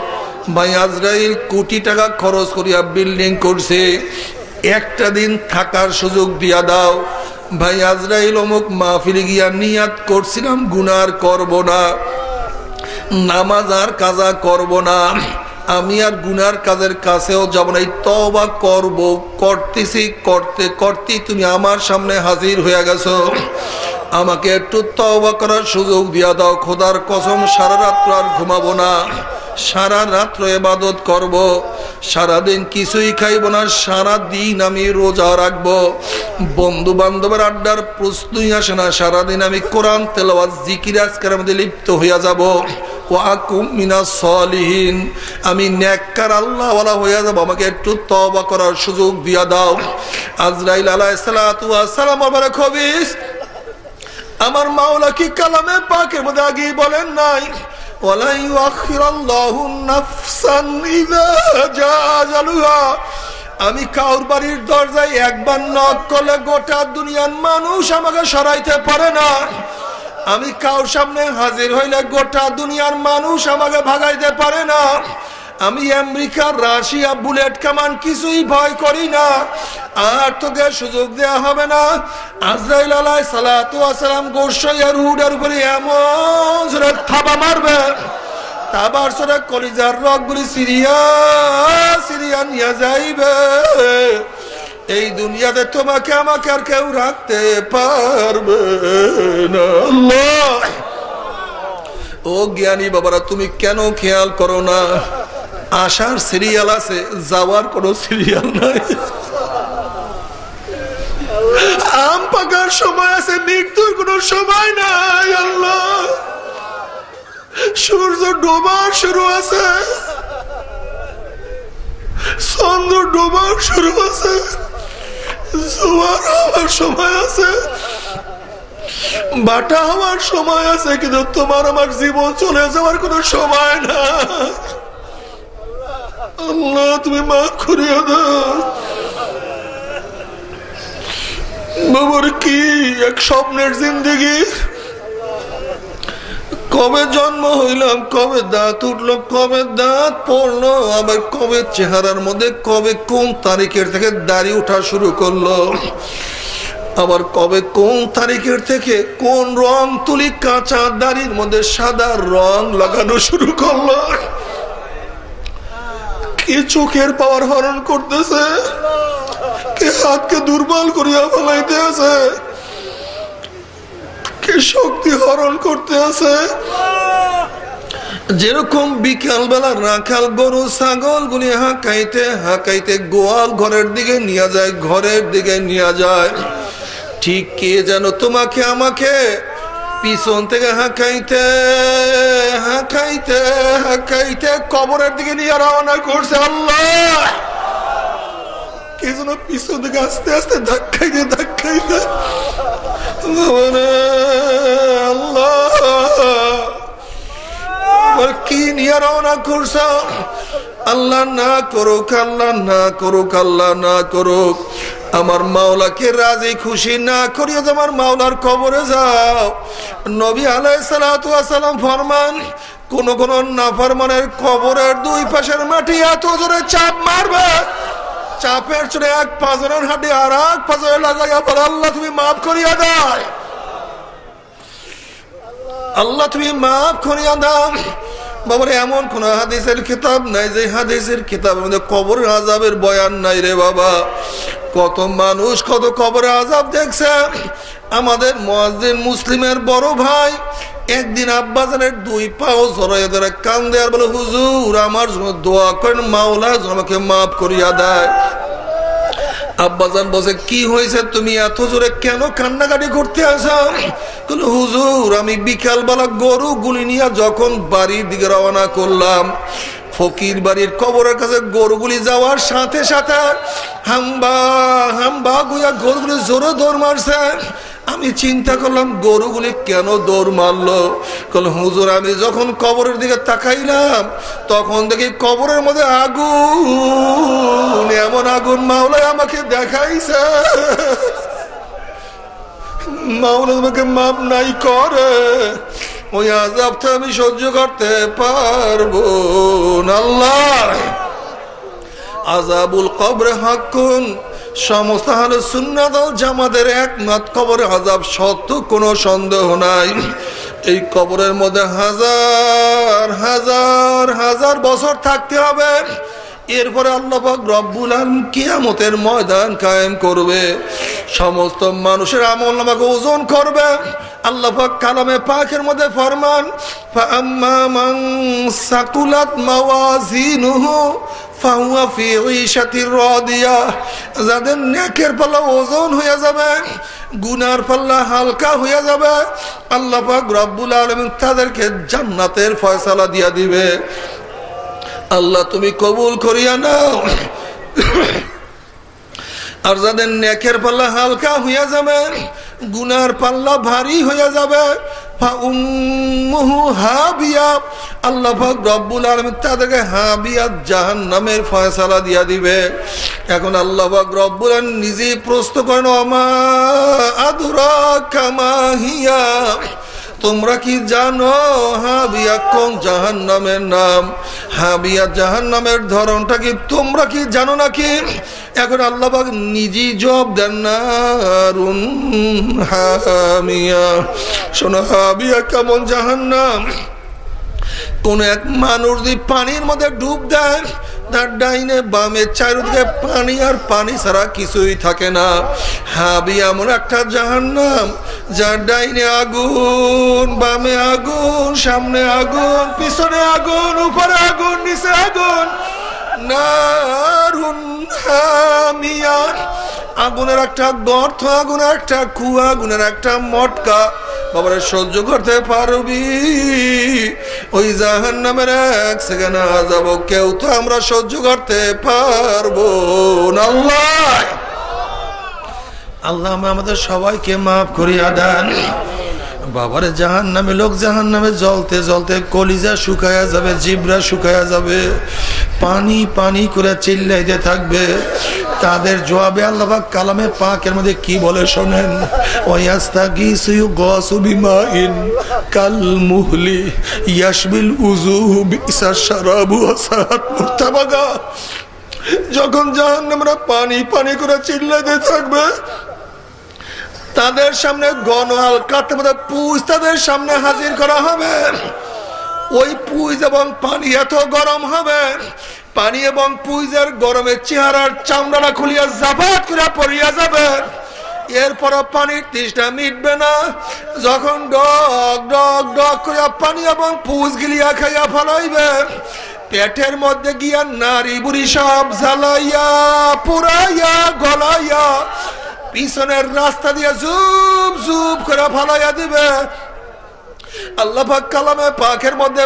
Speaker 2: ভাই আজরাইল, কোটি টাকা খরচ করিয়া বিল্ডিং করছে। একটা দিন থাকার সুযোগ দিয়া দাও। ভাই আজরাইল, অমুক মাহফিলে গিয়া নিয়াত করছিলাম, গুনার করব না। নামাজ আর কাজা করব না। আমি আর গুনার কাজের কাছেও যাব না। তবা করব, করতেছি, করতে করতে তুমি আমার সামনে হাজির হয়ে গেছো। আমাকে একটু তবা করার সুযোগ দিয়া দাও। খোদার কসম, সারা রাত্র আর ঘুমাবো না। সারা রাত্র এবাদত করব। সারাদিন কিছুই খাইব না। সারা দিন আমি রোজা রাখব। বন্ধু বান্ধবের আড্ডার প্রশ্নই আসে না। সারাদিন আমি কোরআন, তেলাওয়াত, জিকির, আজকের মধ্যে লিপ্ত হইয়া যাব। আমি নেককার আল্লাহওয়ালা হইয়া যাব, আমাকে একটু তবা করার সুযোগ দিয়া দাও। আজরাইল আলাহ সালাম আমার খবিস। আমার মাওলা কি কালামে পাকের মধ্যে আগে বলেন নাই আমি কাউর বাড়ির দরজায় একবার নক করলে গোটা দুনিয়ার মানুষ আমাকে সরাইতে পারে না। আমি কাউর সামনে হাজির হইলে গোটা দুনিয়ার মানুষ আমাকে ভাগাইতে পারে না। আমি আমেরিকার রাশিয়া, বুলেট কামান কিছুই ভয় করি না। আর তোকে সুযোগ দেয়া হবে না। আজরাইল আলাই সালাতু আসসালাম গোসাইয়ার হুডার উপরে এমন জোরে থাবা মারবে। তাবার সরে কলিজার রগগুলি সিরিয়া সিরিয়া নিয়ে যাইবে। এই দুনিয়াতে তোমাকে আমাকে আর কেউ রাখতে পারবে না। ও জ্ঞানী বাবারা, তুমি কেন খেয়াল করো না? আসার সিরিয়াল আছে, যাওয়ার কোন সিরিয়াল নাই। আম পাকার সময় আছে, মৃত্যুর কোন সময় নাই, আল্লাহ! সূর্য ডোবার শুরু আছে। চন্দ্র ডোবার শুরু আছে। হওয়ার সময় আছে। বাটা আমার সময় আছে, কিন্তু তোমার আমার জীবন চলে যাওয়ার কোন সময় না। আল্লাহ, তুমি মাফ করিয়া দাও বাবুর কি এক স্বপ্নের জিন্দগি? কবে জন্ম হইলাম, কবে দাঁত উঠল, কবে দাঁত পড়ল, আবার কবে চেহারার মধ্যে, কবে কোন তারিখের থেকে দাড়ি উঠা শুরু করল, আবার কবে কোন তারিখের থেকে কোন রং তুলি কাঁচা দাড়ির মধ্যে সাদা রং লাগানো শুরু করল। কে চোখের পাওয়ার হরণ করতেছে, কে হাতকে দুর্বল করিয়া ফেলাইতে আছে কে শক্তি হরণ করতে আছে? যেরকম বিকাল বেলা রাখাল গরু, ছাগল গুলি হাঁকাইতে হাঁকাইতে গোয়াল ঘরের দিকে নিয়ে যায়, ঘরের দিকে নিয়ে যায়। ঠিক কে যেন তোমাকে, আমাকে পিছন থেকে হাঁকাইতে হাঁকাইতে হাঁকাইতে কবরের দিকে নিয়ে রওনা করছে আল্লাহ। কে যেন পিছন থেকে আস্তে আস্তে ধাক্কাইতে ধাক্কাইতে আল্লাহ কি নিয়ে রওনা করছ আল্লাহ না করুক আল্লাহ না করুক আল্লাহ না করুক আমার মাওলাকে রাজি খুশি না করিয়া তোমার মাওলার কবরে যাও নবী আলাই সালাম ফরমান কোন কোন নাফরমানের কবরের দুই পাশের মাটি এত জোরে চাপ মারবে চাপের চড়ে এক পাঁচজনের হাঁটি আর এক পাঁচজনের লাগাইয়া বলে, আল্লাহ তুমি মাফ করিয়া দেয় আল্লাহ তুমি মাফ করিয়া দাও। বাবার, এমন কোন হাদিসের কিতাব নাই যে হাদিসের কিতাবের মধ্যে কবর আজাবের বয়ান নাই রে বাবা। কত মানুষ, কত কবর আজাব দেখছে। আমাদের মহাজিন মুসলিমের বড় ভাই একদিন আব্বাজানের দুই পাও জড়াইয়া ধরে কান্দে আর বলে, হুজুর, আমার জন্য দোয়া করেন, মাওলা আমাকে মাফ করিয়া দেয়। আব্বাজান বসে কি হয়েছে তুমি এত জোরে কেন কান্নাকাটি করতে আসো? হুজুর, আমি বিকালবেলা গরু গুলি নিয়ে যখন বাড়ির দিকে রওনা করলাম ফকির বাড়ির কবরের কাছে গরুগুলি যাওয়ার সাথে সাথে হাম্বা হাম্বা গুয়া গরুগুলি জোরে দৌড় মারছে। আমি চিন্তা করলাম, গরুগুলি কেন দৌড় মারলো? হুজুর, আমি যখন কবরের দিকে তাকাইলাম, তখন দেখি কবরের মধ্যে আগুন, এমন আগুন মাওলায় আমাকে দেখাইছে। মাওলা আমাকে মাপ নাই করে। ওই আজাবটা আমি সহ্য করতে পারব আল্লাহ। আজাবুল কবরে হাকুন সমস্ত হালে সুন্নাত জামাদের একমাত কবরে আজাব সত্য, কোনো সন্দেহ নাই। এই কবরের মধ্যে হাজার হাজার হাজার বছর থাকতে হবে। এরপরে আল্লাপাক রব্বুল আলম কিয়ামতের ময়দান কায়েম করবে। সমস্ত মানুষের আমল নামাকে ওজন করবে। আল্লাপাক কালামে পাখের মধ্যে ফরমান সাকুলাত মাওয়াজিনুহু যাদের নেকের পাল্লা ওজন হয়ে যাবে, গুনার পাল্লা হালকা হয়ে যাবে, আল্লাহ রব্বুল আলমিন তাদেরকে জান্নাতের ফয়সালা দিয়া দিবে। আল্লাহ, তুমি কবুল করিয়া নাও। আর যাদের নেকের পাল্লা হালকা হইয়া যাবে, গুনার পাল্লা ভারী হইয়া যাবে তাদেরকে হাবিয়া জাহান নামের ফয়সালা দিয়া দিবে। এখন আল্লাহ নিজেই প্রশ্ন করেন অমা আদুরা কামাহিয়া তোমরা কি জানো? হাবিয়া কোন জাহান নামের নাম? হাবিয়া জাহান নামের ধরনটা কি তোমরা কি জানো নাকি? এখন আল্লাহবাগ নিজেই জব দেন না শোনো, হাবিয়া কেমন জাহান নাম কোন এক মানুষ যদি পানির মধ্যে ডুব দেয় তার ডাইনে বামে চারিদিকে পানি আর পানি ছাড়া কিছুই থাকে না। হাবি এমন একটা জাহান নাম যার ডাইনে আগুন, বামে আগুন, সামনে আগুন, পিছনে আগুন, উপরে আগুন, নিচে আগুন। আগুনের একটা গর্ত, আগুনের একটা কুয়া, আগুনের একটা মটকা। বাবারে, সহ্য করতে পারবি? ওই জাহান নামের এক সেখানে যাব। কেউ তো আমরা সহ্য করতে পারব আল্লাহ! আল্লাহ আমাদের সবাইকে মাফ করিয়া দেন। বাবারে জাহান নামে লোক জাহান নামে জলতে জলতে কলিজা শুকায়া যাবে, জিবরা শুকায়া যাবে, পানি পানি করে চিল্লাইতে থাকবে। তাদের জবাবে আল্লাহ কালামে পাকের মধ্যে কি বলে শোনেন? কাল মুহলি ইয়াসবিল উজু শারাবু যখন জাহান আমরা পানি পানি করে চিল্লাইতে থাকবে তাদের সামনে গণহাল মধ্যে পুজ তাদের সামনে হাজির করা হবে। ওই পুজ এবং পানি এত গরম হবে। পানি এবং পুইজের গরমের চেহারার চামড়াটা খুলিয়া জাপাত করে পড়িয়া যাবে। এরপর পানির তৃষ্ণা মিটবে না। যখন ডক ডক ডক করিয়া পানি এবং পুজ গিলিয়া খাইয়া ফলাইবে, পেটের মধ্যে গিয়া নারী বুড়ি সব জ্বালাইয়া, পুরাইয়া, গলাইয়া পিছনের রাস্তা দিয়ে জুব জুব করে ফালাইয়া দিবে। আল্লাহ কালামে পাখের মধ্যে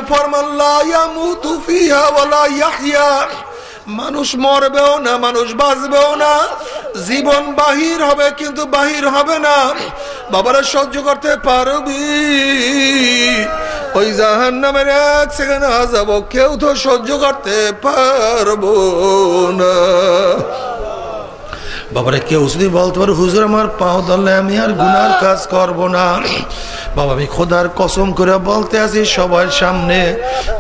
Speaker 2: মানুষ মরবেও না, মানুষ বাঁচবেও না। জীবন বাহির হবে, কিন্তু বাহির হবে না। বাবারা সহ্য করতে পারবি। ওই জাহান নামের এক সেখানে আজাব কেউ তো সহ্য করতে পারব না। বাবারে, কেউ যদি বলতে পারে, হুজুর, আমার পাও ধরলে আমি আর গুনার কাজ করব না। বাবা, আমি খোদার কসম করে বলতে আছি, সবার সামনে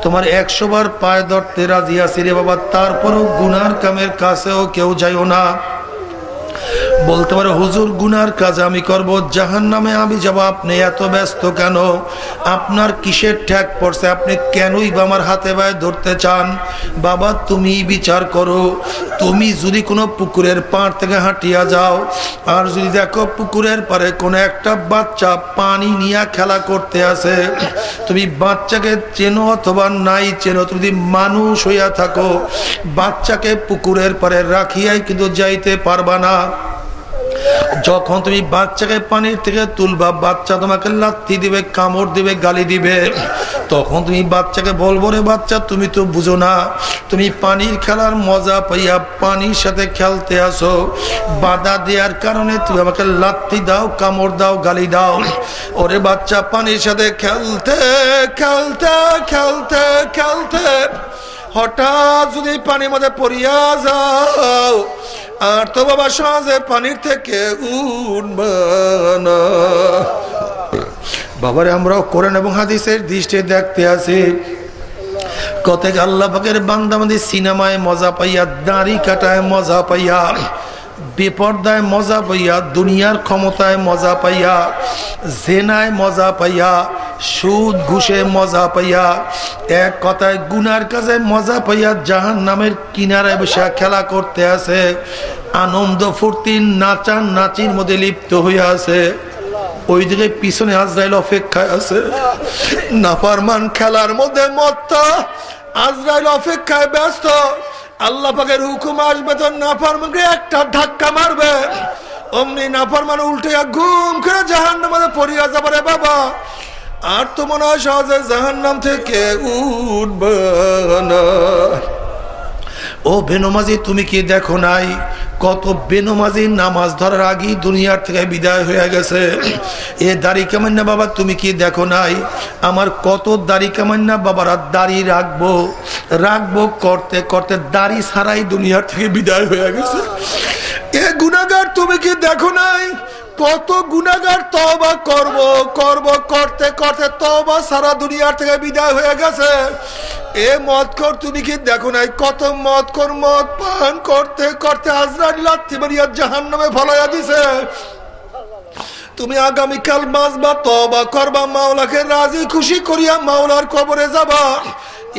Speaker 2: তোমার একশোবার পায়ে ধরতে রাজি আছি রে বাবা, তারপরও গুনার কামের কাছেও কেউ যাইও না।
Speaker 1: বলতে পারে, হুজুর, গুনার কাজ আমি করব জাহান নামে আমি যাব, আপনি এত ব্যস্ত কেন? আপনার কিসের ঠ্যাক পড়ছে? আপনি কেনই বা আমার হাতে বায়ে ধরতে চান? বাবা, তুমি বিচার করো। তুমি যদি কোনো পুকুরের পাড় থেকে হাঁটিয়া যাও, আর যদি দেখো পুকুরের পারে কোনো একটা বাচ্চা পানি নিয়ে খেলা করতে আসে, তুমি বাচ্চাকে চেনো অথবা নাই চেনো, তুমি যদি মানুষ হইয়া থাকো, বাচ্চাকে পুকুরের পারে রাখিয়াই কিন্তু যাইতে পারবা না। যখন তুমি বাচ্চাকে পানির থেকে তুলবা, বাচ্চা তোমাকে লাথি দিবে, কামড় দিবে, গালি দিবে। তখন তুমি বাচ্চাকে বলব রে বাচ্চা, তুমি তো বুঝো না। তুমি পানির খেলার মজা পাইয়া পানির সাথে খেলতে আসো। বাধা দেওয়ার কারণে তুমি আমাকে লাথি দাও, কামড় দাও, গালি দাও। ওরে বাচ্চা, পানির সাথে খেলতে খেলতে খেলতে খেলতে। হঠাৎ যদি পানির মধ্যে পড়িয়া যাও আর তো বাবা সহজে পানির থেকে উঠবানা বাবারে, আমরাও করেন এবং হাদিসের দৃষ্টি দেখতে আছি। কত আল্লাহ পাকের বান্দাবান্দি সিনেমায় মজা পাইয়া, দাড়ি কাটায় মজা পাইয়া, বেপর্দায় মজা পাইয়া, দুনিয়ার ক্ষমতায় মজা পাইয়া, জেনায় মজা পাইয়া সুদ, ঘুষে মজা পাইয়া, এক কথায় গুনার কাজে মজা পাইয়া জাহান নামের কিনারায় বসে খেলা করতে আছে। আনন্দ ফুর্তি নাচান নাচির মধ্যে লিপ্ত হইয়া আছে। ওই দিকে পিছনে আজরাইল অপেক্ষায় আছে। নাফারমান খেলার মধ্যে মত্তা। আজরাইল অপেক্ষায় ব্যস্ত। আল্লাহ পাকের হুকুম আসবে তো নাফারমানকে একটা ধাক্কা মারবে। অমনি নাফারমান উল্টে ঘুম করে জাহান নামে পড়িয়া যাবে রে বাবা। আর তো মনে হয় সহজে জাহান নাম থেকে উঠবে না। ও বেনমাজি, তুমি কি দেখো নাই? কত বেনমাজি নামাজ ধরার আগেই দুনিয়ার থেকে বিদায় হয়ে গেছে। এ দাড়ি কামান্না বাবা, তুমি কি দেখো নাই? আমার কত দাড়ি কামান্না বাবারা, দাড়ি রাখব রাখব করতে করতে দাড়ি ছাড়াই দুনিয়ার থেকে বিদায় হয়ে গেছে। এ গুণাগার তুমি কি দেখো নাই? কত গুণাগার তবা করব করব করতে করতে তবা সারা দুনিয়ার থেকে বিদায় হয়ে গেছে। এ মদ কর তুমি কি দেখো নাই? কত মদ কর মদ পান করতে করতে হাজরানি লাথি জাহান নামে ফলাইয়া দিছে। তুমি আগামীকাল বাঁচবা তবা করবা, মাওলাকে রাজি খুশি করিয়া মাওলার কবরে যাবা।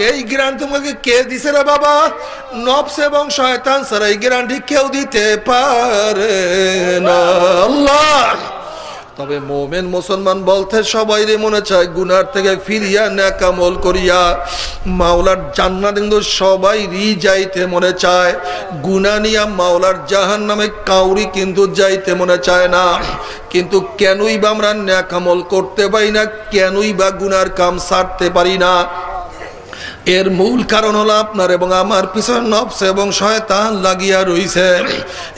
Speaker 1: এই জ্ঞান তোমাকে কে দিছে রে বাবা? নবস এবং শয়তান স্যার এই জ্ঞানটি কেউ দিতে পারে না। তবে মোমেন মুসলমান বলতে সবাই মনে চায়, গুনার থেকে ফিরিয়া ন্যাকামল করিয়া মাওলার জান্নাত কিন্তু সবাই রি যাইতে মনে চায়। গুনা নিয়া মাওলার জাহান নামে কাউরি কিন্তু যাইতে মনে চায় না। কিন্তু কেনই বা আমরা ন্যাকামল করতে পারি না, কেনই বা গুনার কাম সারতে পারি না? এর মূল কারণ হলো আপনার এবং আমার পিছনে নফস এবং শয়তান লাগিয়া রইছে।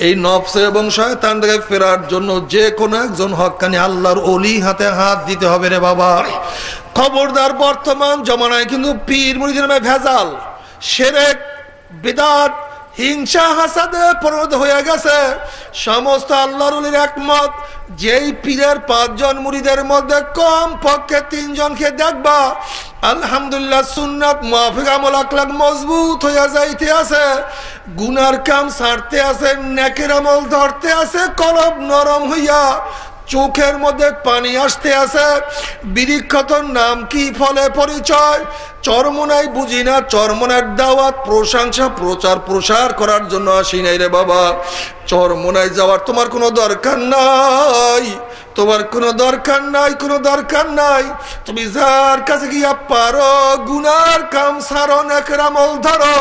Speaker 1: এই নফস এবং শয়তান থেকে ফেরার জন্য যে কোনো একজন হকানি আল্লাহর অলি হাতে হাত দিতে হবে রে বাবা। খবরদার বর্তমান জমানায় কিন্তু পীর মুড়ি ভেজাল, সেরেক, বিদাত, হিংসা, হাসাদে পরিণত হয়ে গেছে। সমস্ত আল্লাহর একমত যেই পীরের পাঁচজন মুড়িদের মধ্যে কম পক্ষে তিনজনকে দেখবা, আলহামদুলিল্লাহ সুন্নত মাফিক আমল মজবুত হইয়া যাইতে আছে। গুনার কাম সারতে আছে, নেকের আমল ধরতে আছে, কলব নরম হইয়া চোখের মধ্যে পানি আসতে আছে। বিরিক্ষতর নাম কি ফলে পরিচয়? চরমনাই বুঝি না, চরমনার দাওয়াত, প্রশংসা, প্রচার, প্রসার করার জন্য আসি নাই রে বাবা। চরমনায় যাওয়ার তোমার কোনো দরকার নাই। তোমার কোনো দরকার নাই, কোনো দরকার নাই। তুমি যার কাছে গিয়া পারো, গুনার কাম সারো নেকরামল ধরো।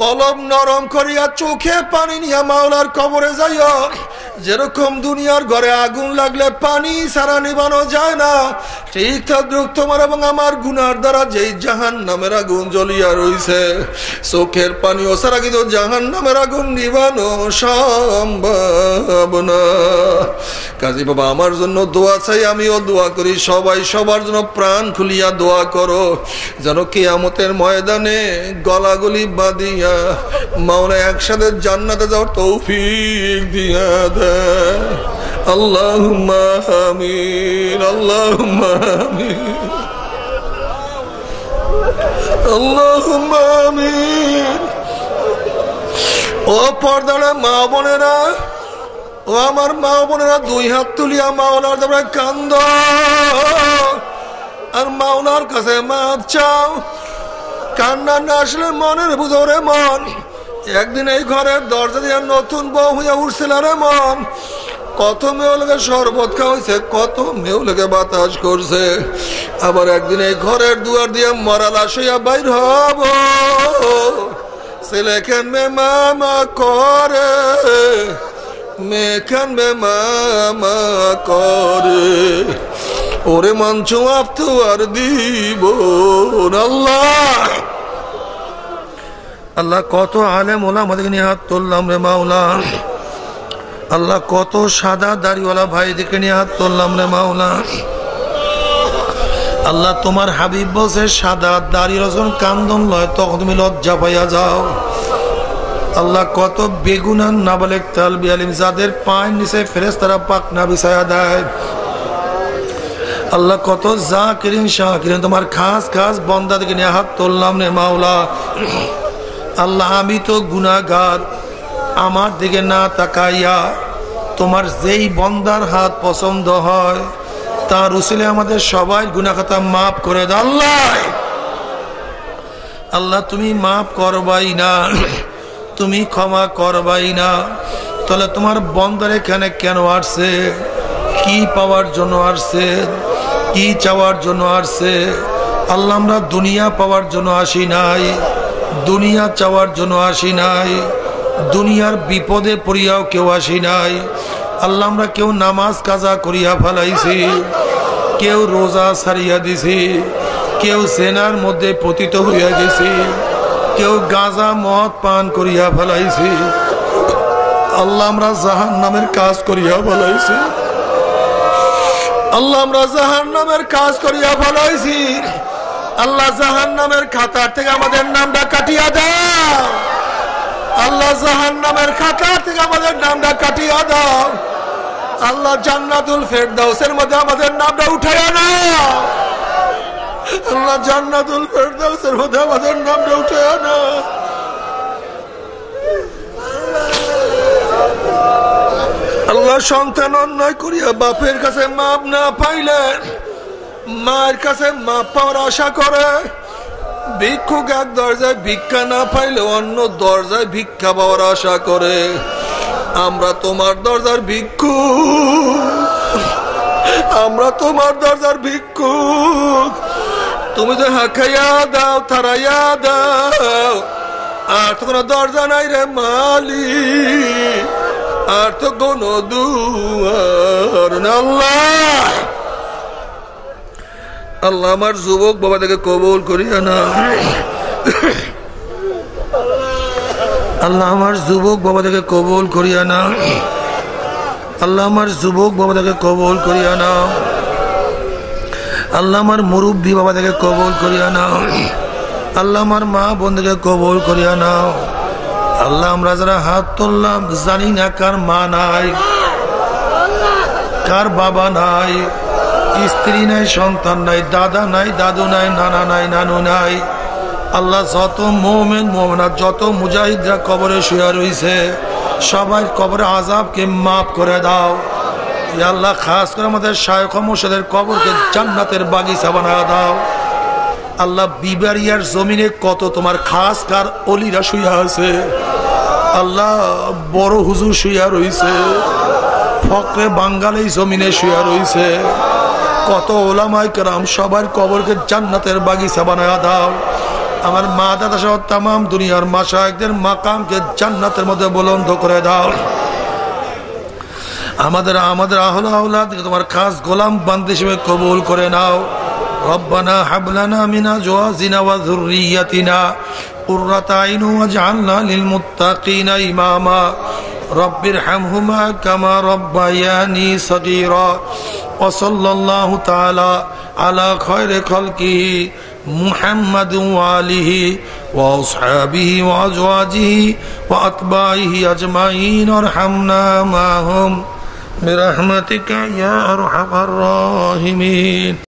Speaker 1: কলম নরম করিয়া চোখে পানি নিয়ে মাওলার কবরে যাইও। যেরকম দুনিয়ার ঘরে আগুন লাগলে পানি সারা নিবানো যায় না। ঠিক তোমার এবং আমার গুনার দ্বারা যেই জাহান নামের আগুন জ্বলিয়া রইছে, চোখের পানি ও সারা কিন্তু জাহান নামের আগুন নিবানো সম্ভব না। কাজী বাবা, আমার জন্য দোয়া চাই, আমিও দোয়া করি, সবাই সবার জন্য প্রাণ খুলিয়া দোয়া করো, যেন কেয়ামতের ময়দানে গলাগুলি বাঁধিয়া মাওলা একসাথে জান্নাতে যাওয়ার তৌফিক দিয়া দেয় আল্লাহ আমিন আল্লাহ আমিন। আল্লাহ আমিন। ও পর্দারা, মা বোনেরা,
Speaker 2: ও আমার মা বোনেরা, দুই হাত তুলিয়া মাওলার তোমরা কান্দ। আর মাওলার কাছে মাপ চাও। কান্না না আসলে মনের বুঝো রে মন। একদিন এই ঘরের দরজা দিয়ে নতুন বউ হইয়া উঠছিল রে মন। কত মেয়ে লেগে শরবত খাওয়াইছে, কত মেয়ে লেগে বাতাস করছে। আবার একদিন এই ঘরের দুয়ার দিয়ে মরা লাশ হইয়া বাইর হব। ছেলে মে মামা করে? মেখান মে মামা করে? ওরে মঞ্চ আপ তো আর দিব আল্লাহ। আল্লাহ কত আলেম ওলা আমাদেরকে নিয়ে হাত তুললাম রে মাওলা। আল্লাহ কত সাদা দাড়িওয়ালা ভাইদেরকে নিয়ে হাত তুললাম রে মাওলা। আল্লাহ তোমার হাবিব বসে সাদা দাড়ি রসন কান্দন লয়, তখন তুমি লজ্জা পাইয়া যাও। আল্লাহ কত বেগুনান নাবালেক তাল বিয়ালিম যাদের পায়ের নিচে ফেরেস তারা পাক না বিছায়া দেয়। আল্লাহ কত যা কিরিন শাহ তোমার খাস খাস বন্দা থেকে নিয়ে হাত তুললাম রে মাওলা। আল্লাহ, আমি তো গুনাগার আমার দিকে না তাকাইয়া তোমার যেই বন্দার হাত পছন্দ হয়, তার উসিলে আমাদের সবাই গুনাখাতা মাফ করে দাও। আল্লাহ! আল্লাহ, তুমি মাফ করবাই না, তুমি ক্ষমা করবাই না। তাহলে তোমার বন্দর এখানে কেন আসছে? কি পাওয়ার জন্য আসছে? কি চাওয়ার জন্য আসছে? আল্লাহ, আমরা দুনিয়া পাওয়ার জন্য আসি নাই। দুনিয়া চাওয়ার জন্য আসি নাই। দুনিয়ার বিপদে পড়িয়াও কেউ আসি নাই। আল্লাহ আমরা কেউ নামাজ কাজা করিয়া ফেলাইছি, কেউ রোজা সারিয়া দিছি, কেউ সেনার মধ্যে পতিত হইয়া গেছি, কেউ গাঁজা মদ পান করিয়া ফেলাইছি। আল্লাহ আমরা জাহান নামের কাজ করিয়া ফেলাইছি। আল্লাহ আমরা জাহান নামের কাজ করিয়া ফেলাইছি। আল্লাহ জাহান নামের খাতার থেকে আমাদের নামটা কাটিয়া দাও। আল্লাহ জাহান নামের খাতার থেকে আমাদের নামটা কাটিয়া দাও। আল্লাহ জান্নাতুল ফেরদাউসের মধ্যে আমাদের নামটা উঠাইয়া নাও। আল্লাহ জান্নাতুল ফেরদাউসের মধ্যে আমাদের নামটা উঠাইয়া নাও। আল্লাহ সন্তান অন্যায় করিয়া বাপের কাছে মাপ না পাইলেন মায়ের কাছে মাপ পাওয়ার আশা করে। ভিক্ষুক এক দরজায় ভিক্ষা না পাইলে অন্য দরজায় ভিক্ষা পাওয়ার আশা করে। আমরা তোমার দরজার ভিক্ষু আমরা তোমার দরজার ভিক্ষুক। তুমি তো হাঁকাইয়া দাও, থারাইয়া দাও। আর তো কোনো দরজা নাই রে মালি আর তো কোনো দুয়ার আল্লাহ আল্লাহ আমার যুবক বাবা থেকে কবল করিয়া না আল্লাহ আমার যুবক বাবা থেকে কবল করিয়া না আল্লাহ আমার যুবক বাবা থেকে কবল করিয়া না আল্লাহ আমার মুরব্বী বাবা থেকে কবল করিয়া না আল্লাহ আমার মা বোন থেকে কবল করিয়া নাও। আল্লাহ আমরা যারা হাত তুললাম, জানি না কার মা নাই, কার বাবা নাই। স্ত্রী নাই, সন্তান নাই, দাদা নাই, দাদু নাই, নানা নাই, নানু নাই। আল্লাহ যত মোমেন মোমেনা যত মুজাহিদরা কবরে শুয়ে রয়েছে সবাই কবরে আজাবকে মাফ করে দাও। আল্লাহ, খাস করে আমাদের শায়ক মোর্শেদের কবরকে জান্নাতের বাগিচা বানা দাও। আল্লাহ, বিবারিয়ার জমিনে কত তোমার খাস কার অলিরা শুয়া আছে। আল্লাহ, বড় হুজুর শুয়া রয়েছে ফকরে বাঙ্গালি জমিনে শুয়া রয়েছে কত ওলামাই কেরাম সবার কবরকে জান্নাতের বাগিচা বানায় দাও আমার মা দাদা সহ তাম দুনিয়ার মাসায়কদের মাকামকে জান্নাতের মধ্যে বলন্দ করে দাও আমাদের আমাদের আহল আহলাদ তোমার খাস গোলাম বান্ধ হিসেবে কবুল করে নাও রব্বানা হাবলানা মিনা জোয়াজিনা ওয়া যুররিয়াতিনা قرة عين واجعلنا للمتقين إماما رب ارحمهما كما ربياني صغيرا وصلى الله تعالى على خير خلقه محمد وآله وأصحابه وأزواجه وأتباعه أجمعين وارحمنا معهم برحمتك يا أرحم الراحمين